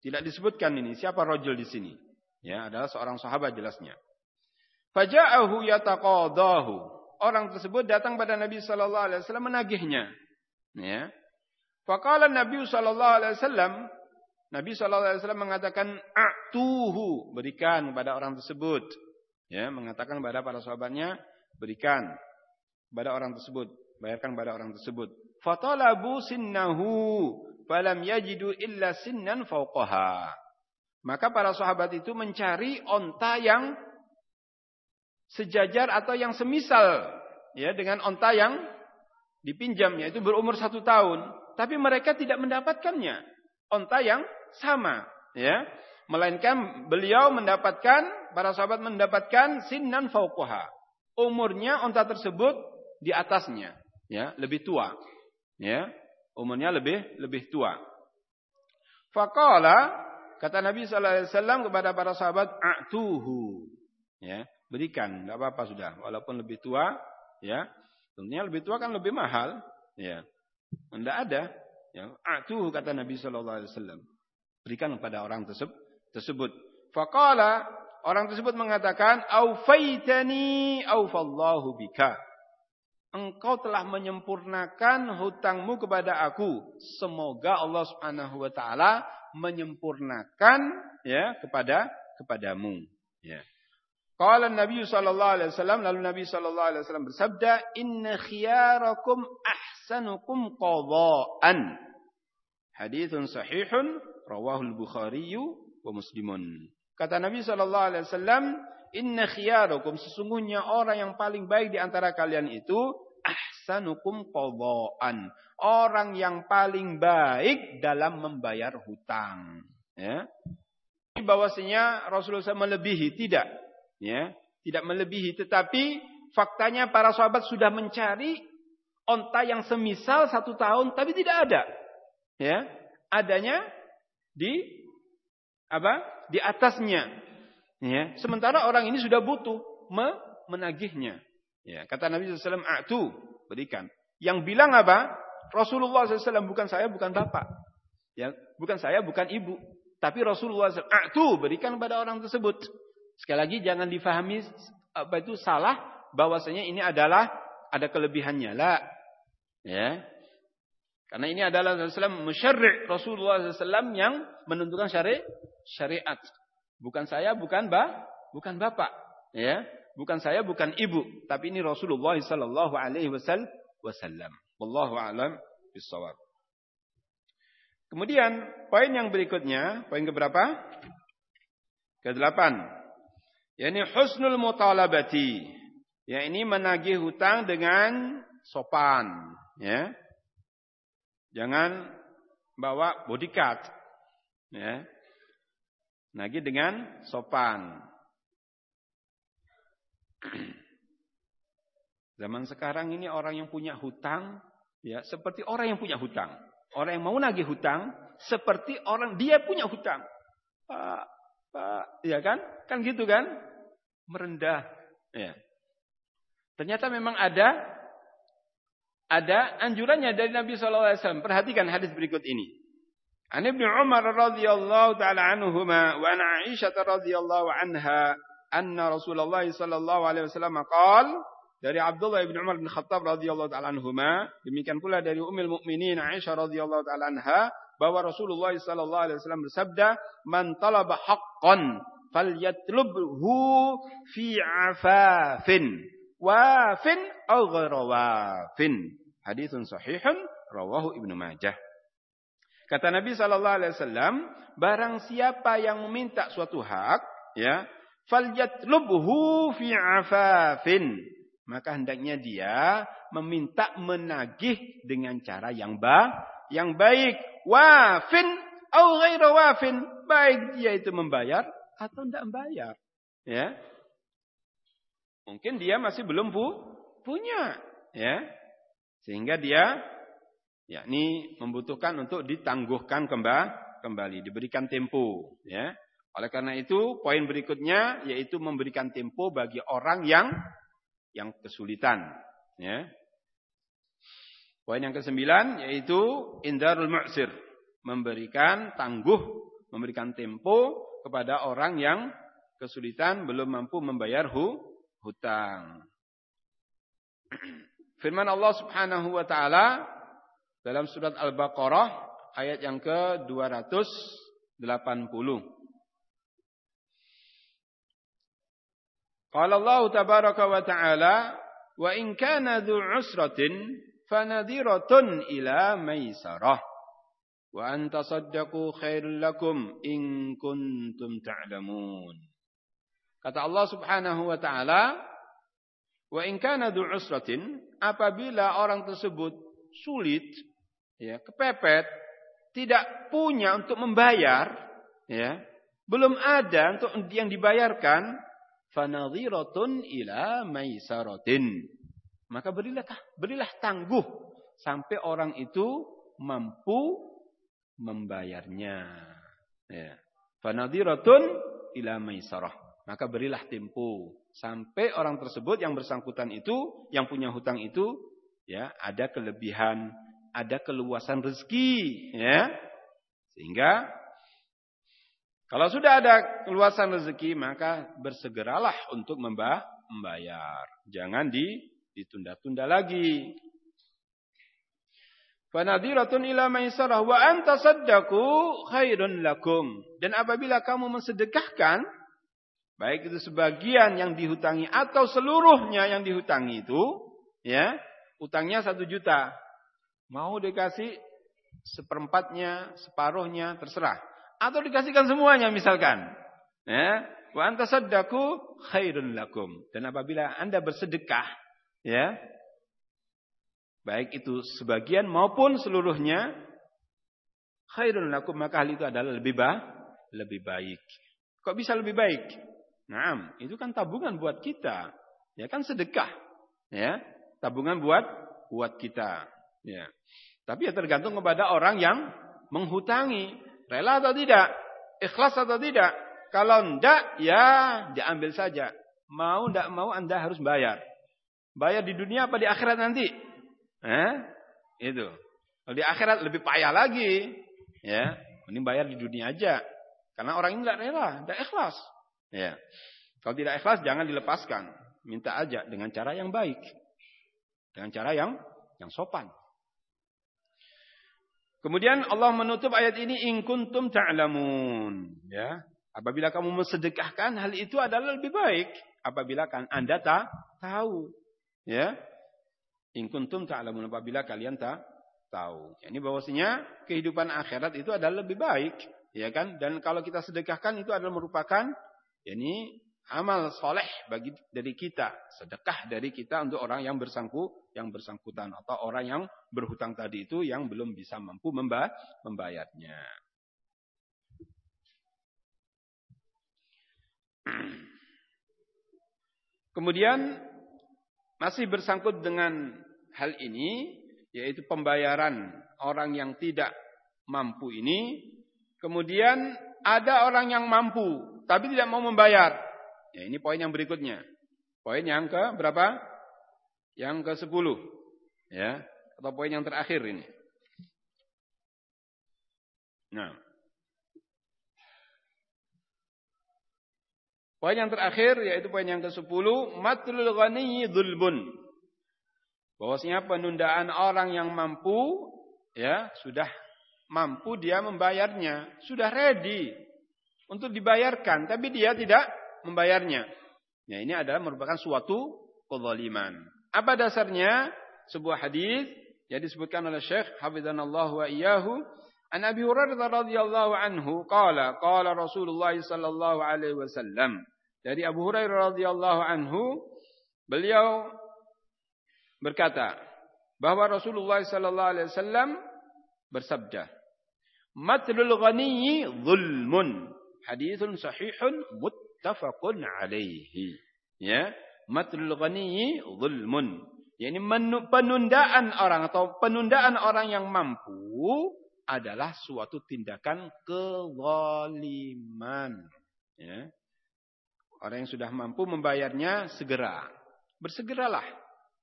Tidak disebutkan ini siapa rojul di sini. Ya, adalah seorang sahabat jelasnya. Faja'ahu yataqadahu. Orang tersebut datang pada Nabi Shallallahu Alaihi Wasallam menagihnya. Ya. Fakala Nabi Shallallahu Alaihi Wasallam, Nabi Shallallahu Alaihi Wasallam mengatakan, "Atuhu," berikan kepada orang tersebut. Ya, mengatakan kepada para sahabatnya, berikan kepada orang tersebut, bayarkan kepada orang tersebut. Fatalabu sinnahu falam yajidu illa sinnan fauqaha. Maka para sahabat itu mencari onta yang sejajar atau yang semisal ya dengan onta yang dipinjam yaitu berumur satu tahun. Tapi mereka tidak mendapatkannya. Onta yang sama. ya Melainkan beliau mendapatkan para sahabat mendapatkan sinan fauqaha. Umurnya unta tersebut di atasnya, ya, lebih tua. Ya, umurnya lebih lebih tua. Faqala kata Nabi sallallahu alaihi wasallam kepada para sahabat, "A'tuhu." Ya, berikan, enggak apa-apa sudah, walaupun lebih tua, ya. Tentunya lebih tua kan lebih mahal, ya. Enggak ada, ya. "A'tuhu" kata Nabi sallallahu alaihi wasallam. Berikan kepada orang tersebut. tersebut. Faqala Orang tersebut mengatakan, "Aufaitani aufallahu bika." Engkau telah menyempurnakan hutangmu kepada aku. Semoga Allah Subhanahu wa taala menyempurnakan ya kepada kepadamu. Ya. Qala Nabi sallallahu alaihi wasallam lalu Nabi sallallahu alaihi wasallam bersabda, "Inna khiyarakum ahsanukum qadaan." Haditsun sahihun rawahul Bukhari wa Muslimun. Kata Nabi Shallallahu Alaihi Wasallam, Inna khiyarukum sesungguhnya orang yang paling baik di antara kalian itu ahsanukum qadaan. Orang yang paling baik dalam membayar hutang. Ya. Bahwasanya Rasulullah SAW melebihi tidak, ya, tidak melebihi, tetapi faktanya para sahabat sudah mencari onta yang semisal satu tahun, tapi tidak ada. Ya, adanya di apa? di atasnya. Ya. Sementara orang ini sudah butuh me menagihnya. Ya. Kata Nabi SAW, A'tu, berikan. Yang bilang apa? Rasulullah SAW, bukan saya, bukan bapak. Ya. Bukan saya, bukan ibu. Tapi Rasulullah SAW, A'tu, berikan kepada orang tersebut. Sekali lagi, jangan difahami apa itu salah, bahwasanya ini adalah ada kelebihannya. Lah. Ya. Karena ini adalah Rasulullah musyarri' Rasulullah SAW yang menentukan syari syariat. Bukan saya, bukan ba, bukan bapak, ya. Bukan saya, bukan ibu, tapi ini Rasulullah sallallahu alaihi wasallam. Wallahu a'lam. Kemudian poin yang berikutnya, poin keberapa? Kedelapan. Yani husnul mutalabati. Ya ini menagih hutang dengan sopan, ya. Jangan bawa bodyguard. Ya. Nagih dengan sopan. Zaman sekarang ini orang yang punya hutang ya seperti orang yang punya hutang. Orang yang mau nagih hutang seperti orang dia punya hutang. Pak, Pak, ya kan? Kan gitu kan? Merendah. Ya. Ternyata memang ada ada anjurannya dari Nabi SAW. Perhatikan hadis berikut ini. An Ibnu Umar radhiyallahu taala anhuma wa an Aisyah radhiyallahu anha anna Rasulullah sallallahu alaihi wasallam qaal dari Abdullah bin Umar bin Khattab radhiyallahu taala anhuma demikian pula dari Ummul Mukminin Aisyah radhiyallahu taala anha bahwa Rasulullah sallallahu alaihi wasallam bersabda man talaba haqqan falyatlubhu fi afafin wafin aw wafin Haditsun sahihun rawahu Ibnu Majah. Kata Nabi sallallahu alaihi wasallam, barang siapa yang meminta suatu hak, ya, falyatlubhu fi afafin. Maka hendaknya dia meminta menagih dengan cara yang ba, yang baik. Wafin au ghairu wafin. Baik dia itu membayar atau tidak membayar. Ya. Mungkin dia masih belum pu, punya, ya. Sehingga dia yakni membutuhkan untuk ditangguhkan kembali, diberikan tempo, ya. Oleh karena itu, poin berikutnya yaitu memberikan tempo bagi orang yang yang kesulitan, ya. Poin yang kesembilan yaitu indarul mu'sir, memberikan tangguh, memberikan tempo kepada orang yang kesulitan belum mampu membayar hu, hutang. Firman Allah Subhanahu wa taala dalam surat Al-Baqarah ayat yang ke-280. Qala Allah tabaraka wa ta'ala wa in kana dhu 'usratin fanadhiratun ila maisarah wa an khairul lakum in kuntum ta'lamun. Kata Allah Subhanahu wa taala, wa in kana dhu 'usratin apabila orang tersebut sulit ya, kepepet, tidak punya untuk membayar, ya, belum ada untuk yang dibayarkan, fanadhiratun ila maisaratin. Maka berilah berilah tangguh sampai orang itu mampu membayarnya. Ya. Fanadhiratun ila maisarah. Maka berilah tempo sampai orang tersebut yang bersangkutan itu, yang punya hutang itu, ya ada kelebihan ada keluasan rezeki, ya. Sehingga kalau sudah ada keluasan rezeki, maka bersegeralah untuk membayar. Jangan ditunda-tunda lagi. Fanadiratun ila maisarah wa anta saddaku khairun lakum. Dan apabila kamu mensedekahkan, baik itu sebagian yang dihutangi atau seluruhnya yang dihutangi itu, ya, utangnya satu juta. Mau dikasih seperempatnya, separuhnya, terserah. Atau dikasihkan semuanya misalkan. Ya, wa anta saddaku khairun lakum. Dan apabila Anda bersedekah, ya, baik itu sebagian maupun seluruhnya, khairun lakum maka hal itu adalah lebih baik, lebih baik. Kok bisa lebih baik? Nah, itu kan tabungan buat kita. Ya kan sedekah. Ya, tabungan buat buat kita. Ya. Tapi ya tergantung kepada orang yang menghutangi. Rela atau tidak? Ikhlas atau tidak? Kalau tidak, ya diambil saja. Mau tidak mau Anda harus bayar. Bayar di dunia apa di akhirat nanti? Eh? Itu. Kalau di akhirat lebih payah lagi. Ya, ini bayar di dunia aja. Karena orang ini tidak rela, tidak ikhlas. Ya. Kalau tidak ikhlas jangan dilepaskan. Minta aja dengan cara yang baik. Dengan cara yang yang sopan. Kemudian Allah menutup ayat ini in kuntum ta'lamun, ya. Apabila kamu mensedekahkan hal itu adalah lebih baik apabila kan Anda tak tahu, ya. In kuntum ta'lamun apabila kalian tak tahu. Ini bahwasanya kehidupan akhirat itu adalah lebih baik, ya kan? Dan kalau kita sedekahkan itu adalah merupakan ini amal soleh bagi dari kita, sedekah dari kita untuk orang yang bersangku, yang bersangkutan atau orang yang berhutang tadi itu yang belum bisa mampu membayarnya. Kemudian masih bersangkut dengan hal ini yaitu pembayaran orang yang tidak mampu ini. Kemudian ada orang yang mampu tapi tidak mau membayar. Ya, ini poin yang berikutnya. Poin yang ke berapa? Yang ke sepuluh. Ya, atau poin yang terakhir ini. Nah. Poin yang terakhir yaitu poin yang ke-10, matlul ghani dzulbun. Bahwasanya penundaan orang yang mampu ya, sudah mampu dia membayarnya, sudah ready untuk dibayarkan, tapi dia tidak membayarnya. Ya, ini adalah merupakan suatu kezaliman. Apa dasarnya? Sebuah hadis Ya disebutkan oleh Syekh Hafizanallahu wa iyyahu An Abi Hurairah radhiyallahu anhu qala qala Rasulullah sallallahu alaihi wasallam. Dari Abu Hurairah radhiyallahu anhu beliau berkata bahwa Rasulullah sallallahu alaihi wasallam bersabda, "Matlul ghaniyyi zulmun." Haditsun sahihun muttafaqun alaihi. Ya, matlul ghaniyyi zulmun. Yani penundaan orang atau penundaan orang yang mampu adalah suatu tindakan kezaliman. Ya. Orang yang sudah mampu membayarnya segera. Bersegeralah.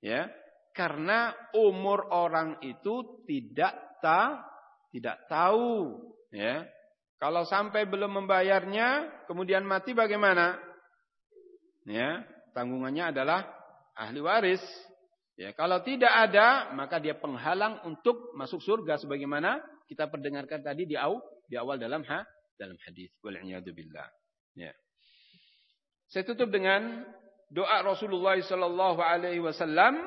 Ya. Karena umur orang itu tidak ta, tidak tahu. Ya. Kalau sampai belum membayarnya, kemudian mati bagaimana? Ya, tanggungannya adalah ahli waris. Ya, kalau tidak ada, maka dia penghalang untuk masuk surga sebagaimana kita perdengarkan tadi di awal di awal dalam ha dalam hadis wal. Ya. Saya tutup dengan doa Rasulullah sallallahu alaihi wasallam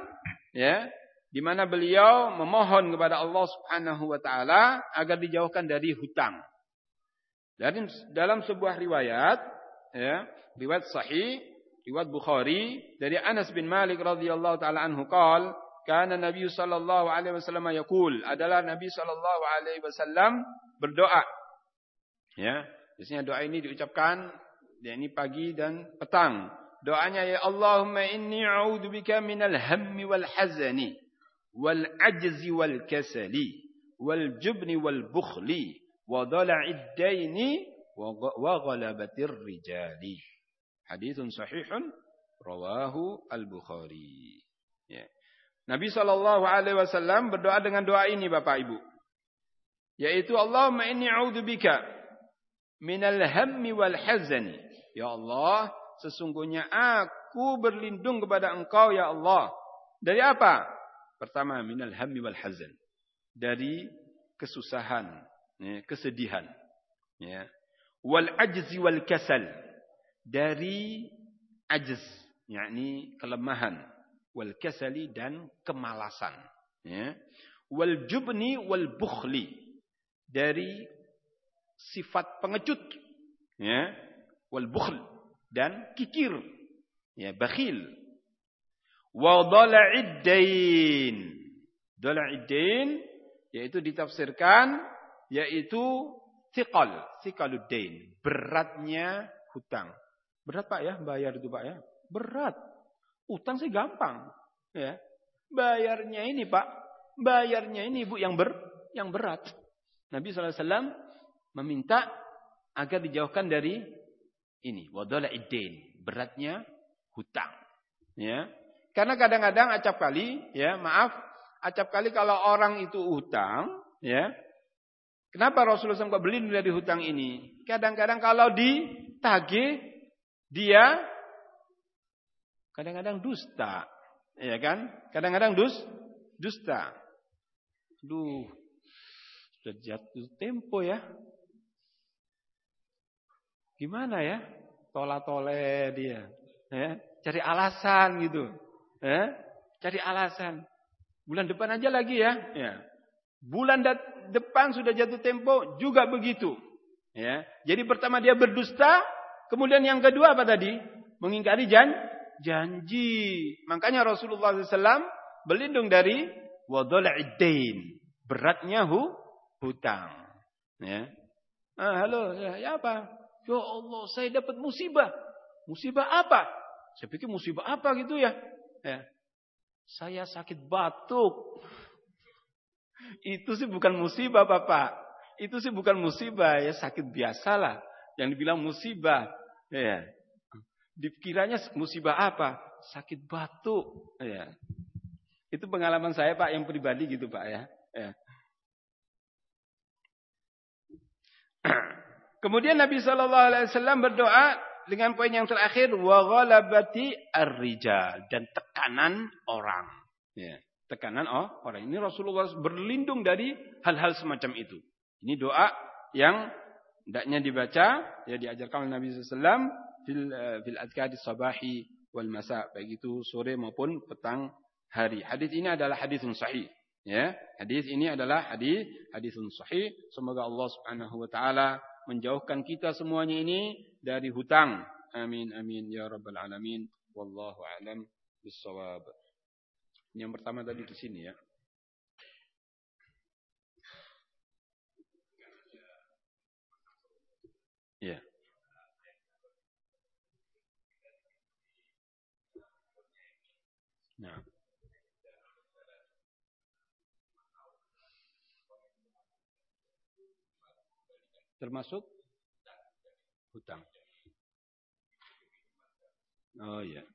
ya di mana beliau memohon kepada Allah Subhanahu wa taala agar dijauhkan dari hutang. Dan dalam sebuah riwayat ya, riwayat sahih, riwayat Bukhari dari Anas bin Malik radhiyallahu taala anhu qala Karena Nabi wasallam yaqul adalah Nabi wasallam berdoa. Ya, biasanya doa ini diucapkan ya ini pagi dan petang. Doanya ya Allahumma inni a'udzubika minal hammi wal hazani wal ajzi wal kasali wal jubni wal bukhli wa wa ghalabatir rijali. Hadithun sahihun rawahu al-Bukhari. Ya. Nabi Shallallahu Alaihi Wasallam berdoa dengan doa ini Bapak Ibu, yaitu Allahumma inni a'udzubika minal hammi wal hazani. Ya Allah, sesungguhnya aku berlindung kepada Engkau ya Allah. Dari apa? Pertama, minal hammi wal hazan. Dari kesusahan, ya, kesedihan. Ya. Wal ajzi wal kasal. Dari ajz, yakni kelemahan. Wal kasali dan kemalasan. Ya. Wal jubni wal bukhli. Dari sifat pengecut. Ya. Wal bukhl dan kikir. Ya bakhil. Wa dala'id dain. Dain yaitu ditafsirkan yaitu thiqal thiqalud dain beratnya hutang berat Pak ya bayar itu Pak ya berat Utang sih gampang, ya. Bayarnya ini Pak, bayarnya ini Ibu yang ber yang berat. Nabi SAW meminta agar dijauhkan dari ini, wadala idin, beratnya hutang. Ya. Karena kadang-kadang acap kali, ya, maaf, acap kali kalau orang itu hutang, ya. Kenapa Rasulullah SAW berlindung dari hutang ini? Kadang-kadang kalau ditagih, dia Kadang-kadang dusta. Ya kan? Kadang-kadang dus, dusta. Duh, sudah jatuh tempo ya. Gimana ya? Tola-tole dia. Ya, cari alasan gitu. Ya, cari alasan. Bulan depan aja lagi ya. ya. Bulan depan sudah jatuh tempo juga begitu. Ya. Jadi pertama dia berdusta, kemudian yang kedua apa tadi? Mengingkari jan janji. Makanya Rasulullah SAW berlindung dari wadol'idain. Beratnya hu, hutang. Ya. Ah, halo, ya, ya apa? Ya Allah, saya dapat musibah. Musibah apa? Saya pikir musibah apa gitu ya. ya. Saya sakit batuk. Itu sih bukan musibah Bapak. Itu sih bukan musibah ya sakit biasalah. Yang dibilang musibah. Ya. Dikiranya musibah apa? Sakit batuk. Ya. Itu pengalaman saya Pak yang pribadi gitu Pak ya. ya. Kemudian Nabi Shallallahu Alaihi Wasallam berdoa dengan poin yang terakhir wa ghalabati ar-rijal dan tekanan orang. Ya, tekanan oh, orang. Ini Rasulullah berlindung dari hal-hal semacam itu. Ini doa yang hendaknya dibaca ya diajarkan oleh Nabi SAW fil uh, fil adkari sabahi wal masa baik itu sore maupun petang hari. Hadis ini adalah hadis yang sahih. Ya, hadis ini adalah hadis hadisun sahih. Semoga Allah Subhanahu wa taala menjauhkan kita semuanya ini dari hutang. Amin amin ya rabbal alamin. Wallahu a'lam bissawab. Yang pertama tadi di sini ya. Ya. Nah. Termasuk hutang. Oh iya.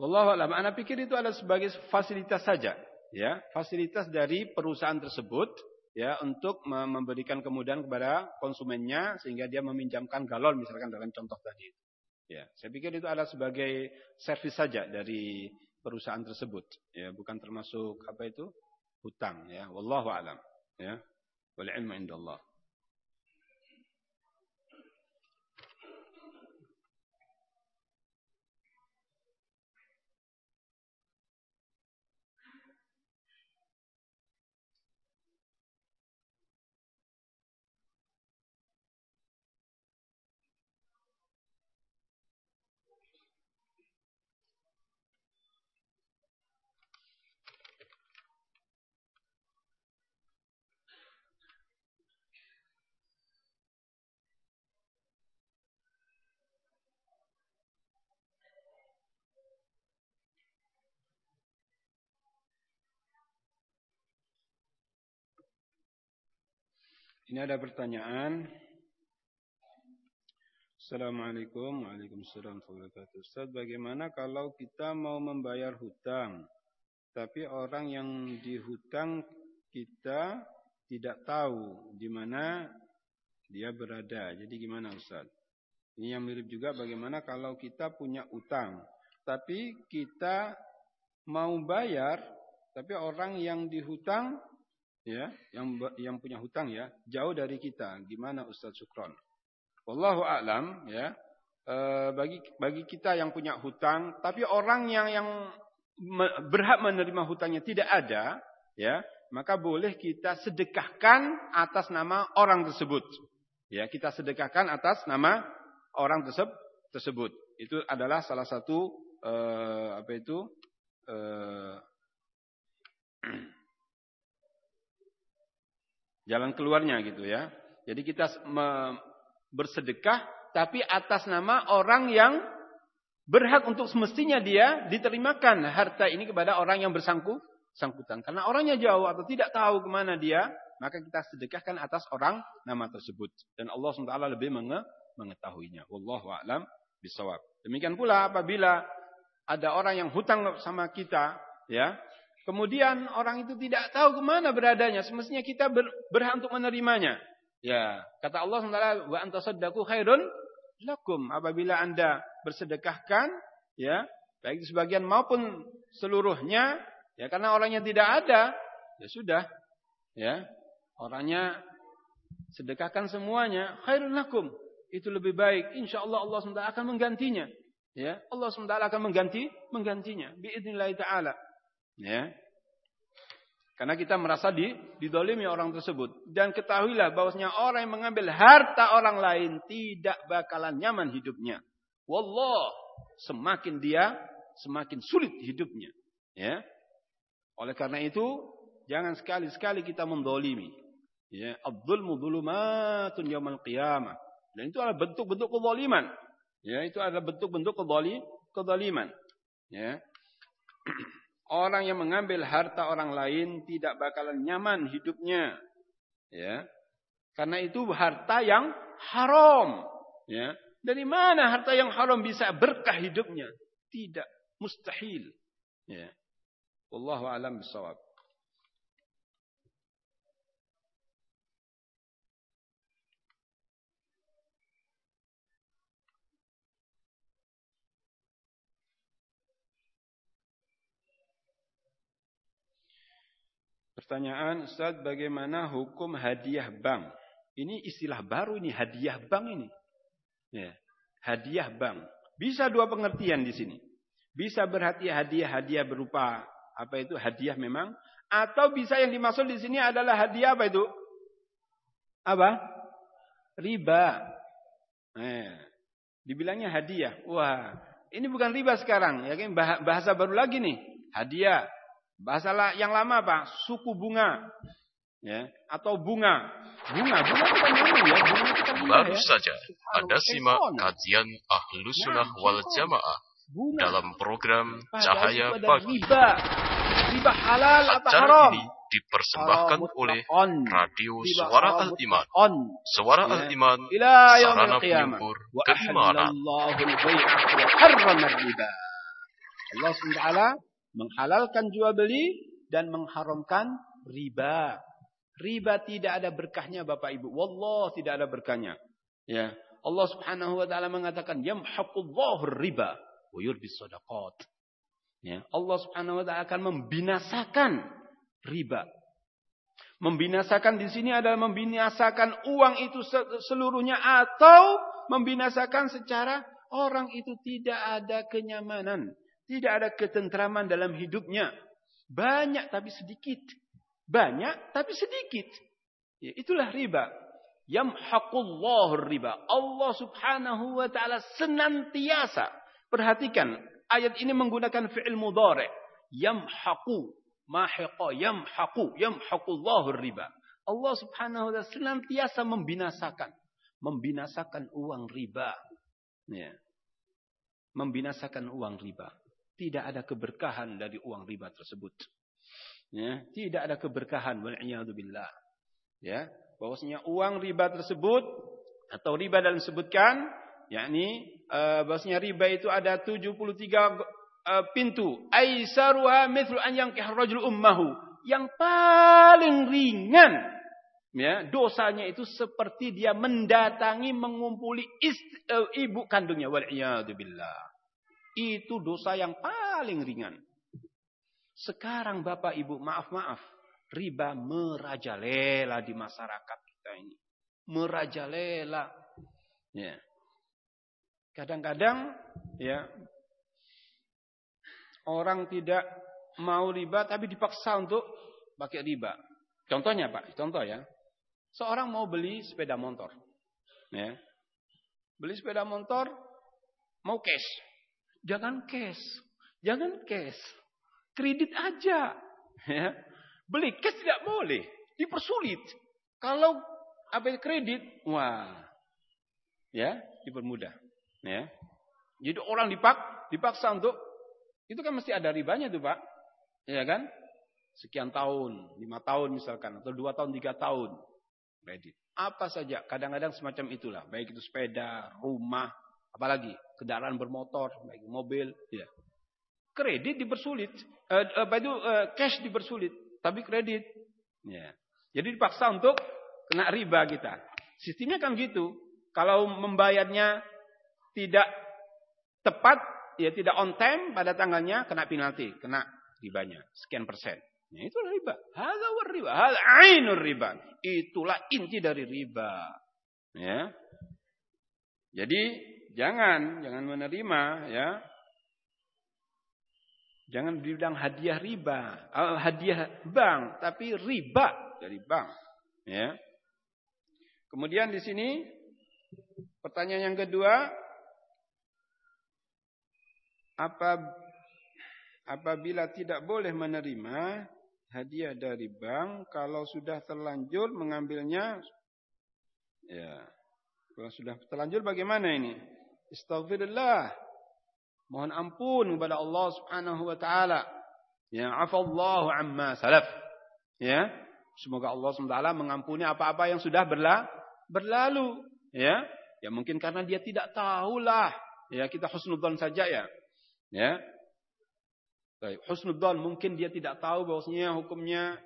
Wallahu a'lam. Ana pikir itu adalah sebagai fasilitas saja, ya, fasilitas dari perusahaan tersebut ya untuk memberikan kemudahan kepada konsumennya sehingga dia meminjamkan galon misalkan dalam contoh tadi. Ya, saya pikir itu adalah sebagai servis saja dari perusahaan tersebut, ya, bukan termasuk apa itu hutang, ya. Wallahu a'lam, ya. Wal ilmu. Ini ada pertanyaan. Assalamualaikum Waalaikumsalam. Ustaz, bagaimana kalau kita mau membayar hutang, tapi orang yang dihutang kita tidak tahu di mana dia berada. Jadi gimana Ustaz? Ini yang mirip juga bagaimana kalau kita punya utang, tapi kita mau bayar, tapi orang yang dihutang ya, yang yang punya hutang ya, jauh dari kita. Gimana Ustaz Sukron? Wallahu a'lam ya. E, bagi bagi kita yang punya hutang, tapi orang yang yang berhak menerima hutangnya tidak ada, ya, maka boleh kita sedekahkan atas nama orang tersebut. Ya, kita sedekahkan atas nama orang tersebut. tersebut. Itu adalah salah satu uh, apa itu uh, jalan keluarnya gitu ya. Jadi kita bersedekah tapi atas nama orang yang berhak untuk semestinya dia diterimakan harta ini kepada orang yang bersangkut sangkutan. Karena orangnya jauh atau tidak tahu ke mana dia, maka kita sedekahkan atas orang nama tersebut. Dan Allah SWT lebih mengetahuinya. Wallahu a'lam bisawab. Demikian pula apabila ada orang yang hutang sama kita, ya, Kemudian orang itu tidak tahu ke mana beradanya. Semestinya kita ber, berhak untuk menerimanya. Ya, kata Allah SWT, wa antasaddaku khairun lakum. Apabila anda bersedekahkan, ya, baik sebagian maupun seluruhnya, ya, karena orangnya tidak ada, ya sudah, ya, orangnya sedekahkan semuanya, khairun lakum. Itu lebih baik. Insya Allah Allah SWT akan menggantinya. Ya, Allah SWT akan mengganti, menggantinya. Biidnillahi ta'ala. Ya. Karena kita merasa di, didolimi orang tersebut. Dan ketahuilah bahwasanya orang yang mengambil harta orang lain tidak bakalan nyaman hidupnya. Wallah, semakin dia semakin sulit hidupnya. Ya. Oleh karena itu, jangan sekali-sekali kita mendolimi. Ya, adzulmu dzulumatun yaumil qiyamah. Dan itu adalah bentuk-bentuk kezaliman. Ya, itu adalah bentuk-bentuk kezaliman. Ya. Orang yang mengambil harta orang lain tidak bakalan nyaman hidupnya. Ya. Karena itu harta yang haram. Ya. Dari mana harta yang haram bisa berkah hidupnya? Tidak, mustahil. Ya. Wallahu alam. Pertanyaan Ustaz, bagaimana hukum hadiah bank? Ini istilah baru ini, hadiah bank ini. Ya, hadiah bank. Bisa dua pengertian di sini. Bisa berhati hadiah-hadiah berupa Apa itu hadiah memang? Atau bisa yang dimaksud di sini adalah hadiah apa itu? Apa? Riba. Eh, dibilangnya hadiah. Wah, ini bukan riba sekarang, ya kan? Bahasa baru lagi nih, hadiah. Bahasa yang lama apa? Suku bunga. Ya, atau bunga. Bunga, bunga bukan bunga ya, bunga itu kan Baru ya. saja Anda simak kajian Ahlus Sunnah wal Jamaah dalam program Cahaya Pagi. Riba. Riba halal atau haram? Ini dipersembahkan oleh Radio Suara Al-Iman. Suara ya. Al-Iman, sarana penyumbur keimanan. Allah SWT menghalalkan jual beli dan mengharamkan riba. Riba tidak ada berkahnya Bapak Ibu. Wallah tidak ada berkahnya. Ya. Allah Subhanahu wa taala mengatakan yamhaqullahu riba wa yurbis sadaqat. Ya, Allah Subhanahu wa taala akan membinasakan riba. Membinasakan di sini adalah membinasakan uang itu seluruhnya atau membinasakan secara orang itu tidak ada kenyamanan, tidak ada ketentraman dalam hidupnya. Banyak tapi sedikit. Banyak tapi sedikit. Ya, itulah riba. Yamhaqullahu riba. Allah Subhanahu wa taala senantiasa perhatikan ayat ini menggunakan fi'il mudhari. Yamhaqu mahiqa yamhaqu yamhaqullahu riba. Allah Subhanahu wa taala senantiasa membinasakan membinasakan uang riba. Ya. Membinasakan uang riba. Tidak ada keberkahan dari uang riba tersebut. Ya, tidak ada keberkahan wal billah. Ya, bahwasanya uang riba tersebut atau riba dalam sebutkan yakni uh, bahwasanya riba itu ada 73 uh, pintu. Aisaruha mithlu an yankih rajul ummahu. Yang paling ringan ya, dosanya itu seperti dia mendatangi mengumpuli uh, ibu kandungnya wal billah. Itu dosa yang paling ringan. Sekarang Bapak Ibu, maaf-maaf, riba merajalela di masyarakat kita ini. Merajalela. Ya. Kadang-kadang ya orang tidak mau riba tapi dipaksa untuk pakai riba. Contohnya Pak, contoh ya. Seorang mau beli sepeda motor. Ya. Beli sepeda motor mau cash. Jangan cash. Jangan cash. Kredit aja. Ya. Beli cash tidak boleh. Dipersulit. Kalau apa kredit, wah. Ya, dipermudah. Ya. Jadi orang dipak, dipaksa untuk itu kan mesti ada ribanya tuh Pak. Ya kan? Sekian tahun, lima tahun misalkan, atau dua tahun, tiga tahun. Kredit. Apa saja, kadang-kadang semacam itulah. Baik itu sepeda, rumah, apalagi kendaraan bermotor, baik mobil. Ya. Kredit dipersulit. Uh, uh, itu uh, cash dipersulit. Tapi kredit. Ya. Jadi dipaksa untuk kena riba kita. Sistemnya kan gitu. Kalau membayarnya tidak tepat, ya tidak on time pada tanggalnya kena penalti, kena ribanya sekian persen. Ya, itulah riba. Hadza riba, hadza ainur riba. Itulah inti dari riba. Ya. Jadi jangan jangan menerima ya. Jangan dibilang hadiah riba, uh, hadiah bank, tapi riba dari bank. Ya. Kemudian di sini pertanyaan yang kedua, apa apabila tidak boleh menerima hadiah dari bank kalau sudah terlanjur mengambilnya ya kalau sudah terlanjur bagaimana ini Astaghfirullah mohon ampun kepada Allah Subhanahu wa taala ya afallahu amma salaf ya semoga Allah SWT mengampuni apa-apa yang sudah berla berlalu ya ya mungkin karena dia tidak tahulah ya kita husnudzon saja ya Ya. Baik, husnudzon mungkin dia tidak tahu bahwasanya hukumnya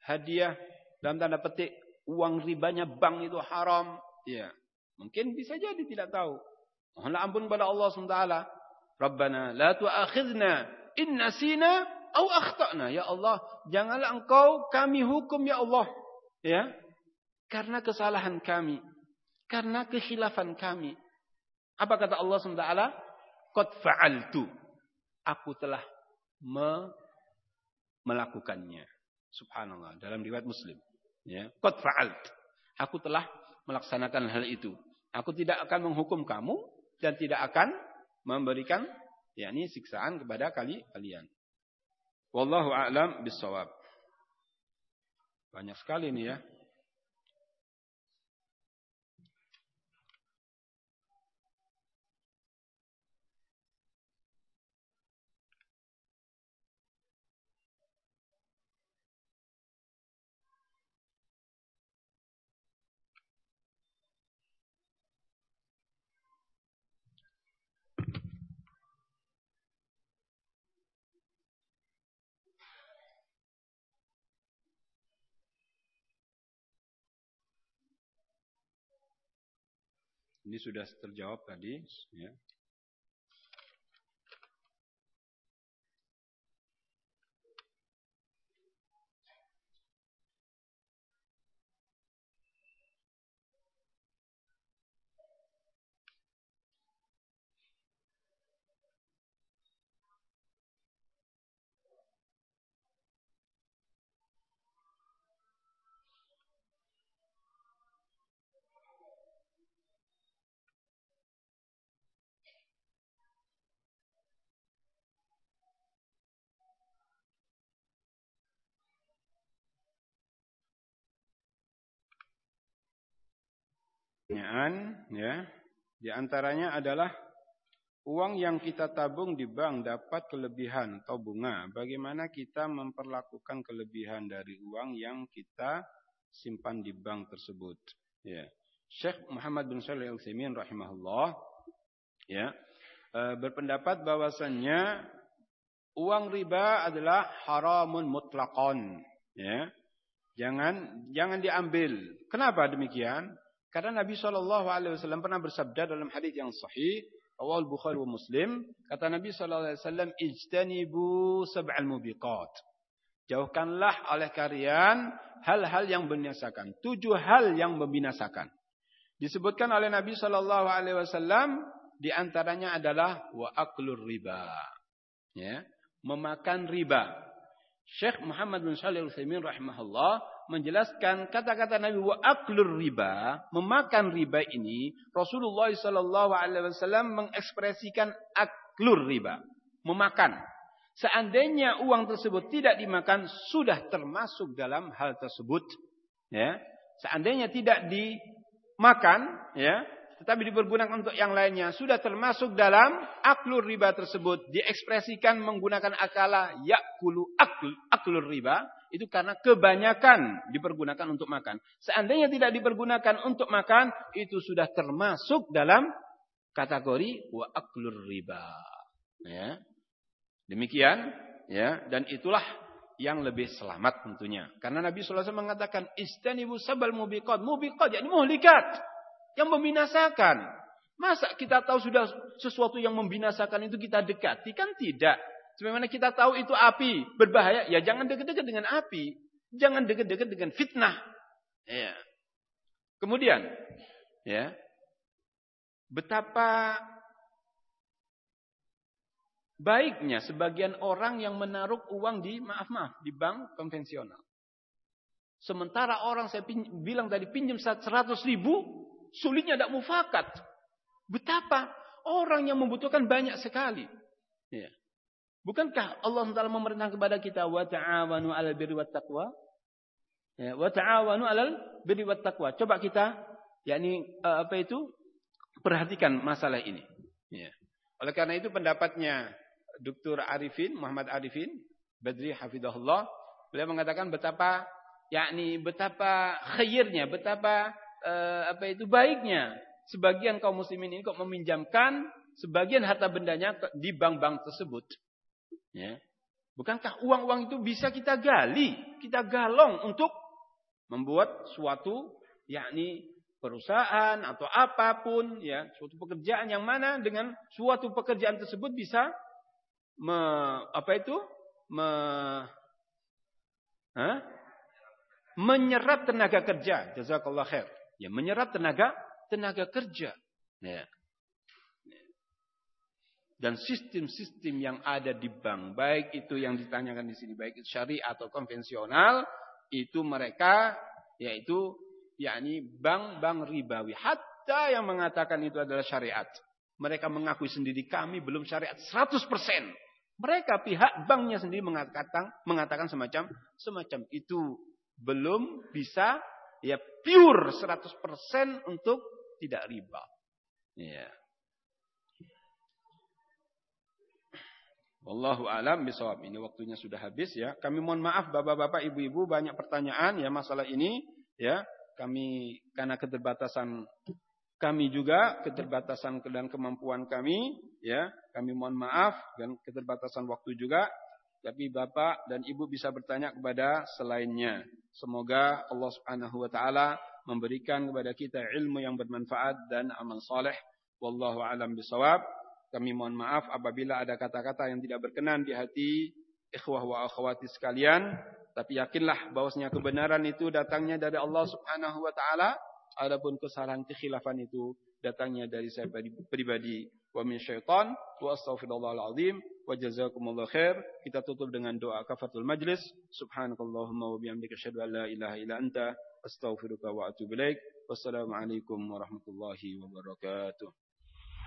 hadiah dalam tanda petik uang ribanya bank itu haram. Ya. Mungkin bisa jadi tidak tahu. Mohonlah ampun kepada Allah SWT. Rabbana la tu'akhidna in nasina au akhtana. Ya Allah, janganlah engkau kami hukum ya Allah. Ya. Karena kesalahan kami. Karena kekhilafan kami. Apa kata Allah SWT? Qad fa'altu aku telah me melakukannya. Subhanallah dalam riwayat Muslim. Ya, qad fa'alt. Aku telah melaksanakan hal itu. Aku tidak akan menghukum kamu dan tidak akan memberikan yakni siksaan kepada kali kalian. Wallahu a'lam bissawab. Banyak sekali ini ya. Ini sudah terjawab tadi, ya. Pertanyaan ya. Di antaranya adalah uang yang kita tabung di bank dapat kelebihan atau bunga. Bagaimana kita memperlakukan kelebihan dari uang yang kita simpan di bank tersebut? Ya. Syekh Muhammad bin Shalih Al-Utsaimin rahimahullah ya e, berpendapat bahwasannya uang riba adalah haramun mutlakon ya. Jangan jangan diambil. Kenapa demikian? Karena Nabi Shallallahu Alaihi Wasallam pernah bersabda dalam hadis yang sahih, awal Bukhari wa Muslim, kata Nabi Shallallahu Alaihi Wasallam, ijtanibu sab'al mubiqat. Jauhkanlah oleh kalian hal-hal yang membinasakan. Tujuh hal yang membinasakan. Disebutkan oleh Nabi Shallallahu Alaihi Wasallam di antaranya adalah wa aklur riba. Ya, memakan riba. Syekh Muhammad bin Shalih Al-Utsaimin rahimahullah menjelaskan kata-kata Nabi wa aklur riba, memakan riba ini, Rasulullah sallallahu alaihi wasallam mengekspresikan aklur riba, memakan. Seandainya uang tersebut tidak dimakan sudah termasuk dalam hal tersebut, ya. Seandainya tidak dimakan, ya, tetapi dipergunakan untuk yang lainnya sudah termasuk dalam aklur riba tersebut diekspresikan menggunakan akala yakulu akl aklur riba itu karena kebanyakan dipergunakan untuk makan. Seandainya tidak dipergunakan untuk makan, itu sudah termasuk dalam kategori wa aklur riba. Ya. Demikian, ya, dan itulah yang lebih selamat tentunya. Karena Nabi wasallam mengatakan istanibu sabal mubiqat. Mubiqat yakni muhlikat, yang membinasakan. Masa kita tahu sudah sesuatu yang membinasakan itu kita dekati? Kan tidak. Sebagaimana kita tahu itu api berbahaya, ya jangan dekat-dekat dengan api. Jangan dekat-dekat dengan fitnah. Ya. Kemudian, ya. Betapa baiknya sebagian orang yang menaruh uang di maaf-maaf di bank konvensional. Sementara orang saya bilang tadi pinjam 100 ribu, sulitnya tidak mufakat. Betapa orang yang membutuhkan banyak sekali. Ya. Bukankah Allah Taala memerintahkan kepada kita wa ta'awanu 'alal birri wat taqwa? Ya, wa ta'awanu 'alal birri wat taqwa. Coba kita yakni uh, apa itu? perhatikan masalah ini. Ya. Oleh karena itu pendapatnya Dr. Arifin, Muhammad Arifin, Badri hafizahullah, beliau mengatakan betapa yakni betapa khairnya, betapa uh, apa itu baiknya sebagian kaum muslimin ini kok meminjamkan sebagian harta bendanya di bank-bank tersebut. Ya. Bukankah uang-uang itu bisa kita gali, kita galong untuk membuat suatu yakni perusahaan atau apa pun ya, suatu pekerjaan yang mana dengan suatu pekerjaan tersebut bisa me, apa itu? me ha? menyerap tenaga kerja. Jazakallah khair. Ya, menyerap tenaga tenaga kerja. Ya. Dan sistem-sistem yang ada di bank, baik itu yang ditanyakan di sini, baik itu syariah atau konvensional, itu mereka yaitu yakni bank-bank ribawi. Hatta yang mengatakan itu adalah syariat. Mereka mengakui sendiri kami belum syariat 100%. Mereka pihak banknya sendiri mengatakan mengatakan semacam semacam itu belum bisa ya pure 100% untuk tidak riba. Ya. Wallahu alam bisawab. Ini waktunya sudah habis ya. Kami mohon maaf Bapak-bapak, Ibu-ibu banyak pertanyaan ya masalah ini ya. Kami karena keterbatasan kami juga keterbatasan dan kemampuan kami ya. Kami mohon maaf dan keterbatasan waktu juga. Tapi Bapak dan Ibu bisa bertanya kepada selainnya. Semoga Allah Subhanahu wa taala memberikan kepada kita ilmu yang bermanfaat dan amal soleh. Wallahu alam bisawab. Kami mohon maaf apabila ada kata-kata yang tidak berkenan di hati ikhwah wa akhwati sekalian. Tapi yakinlah bahwasanya kebenaran itu datangnya dari Allah subhanahu wa ta'ala. Adapun kesalahan kekhilafan itu datangnya dari saya pribadi. Wa min syaitan. Wa astaghfirullahaladzim. Wa jazakumullah khair. Kita tutup dengan doa kafatul majlis. Subhanakallahumma wa bihamdika syahadu an la ilaha ila anta. Astaghfiruka wa atubu ilaik. Wassalamualaikum warahmatullahi wabarakatuh.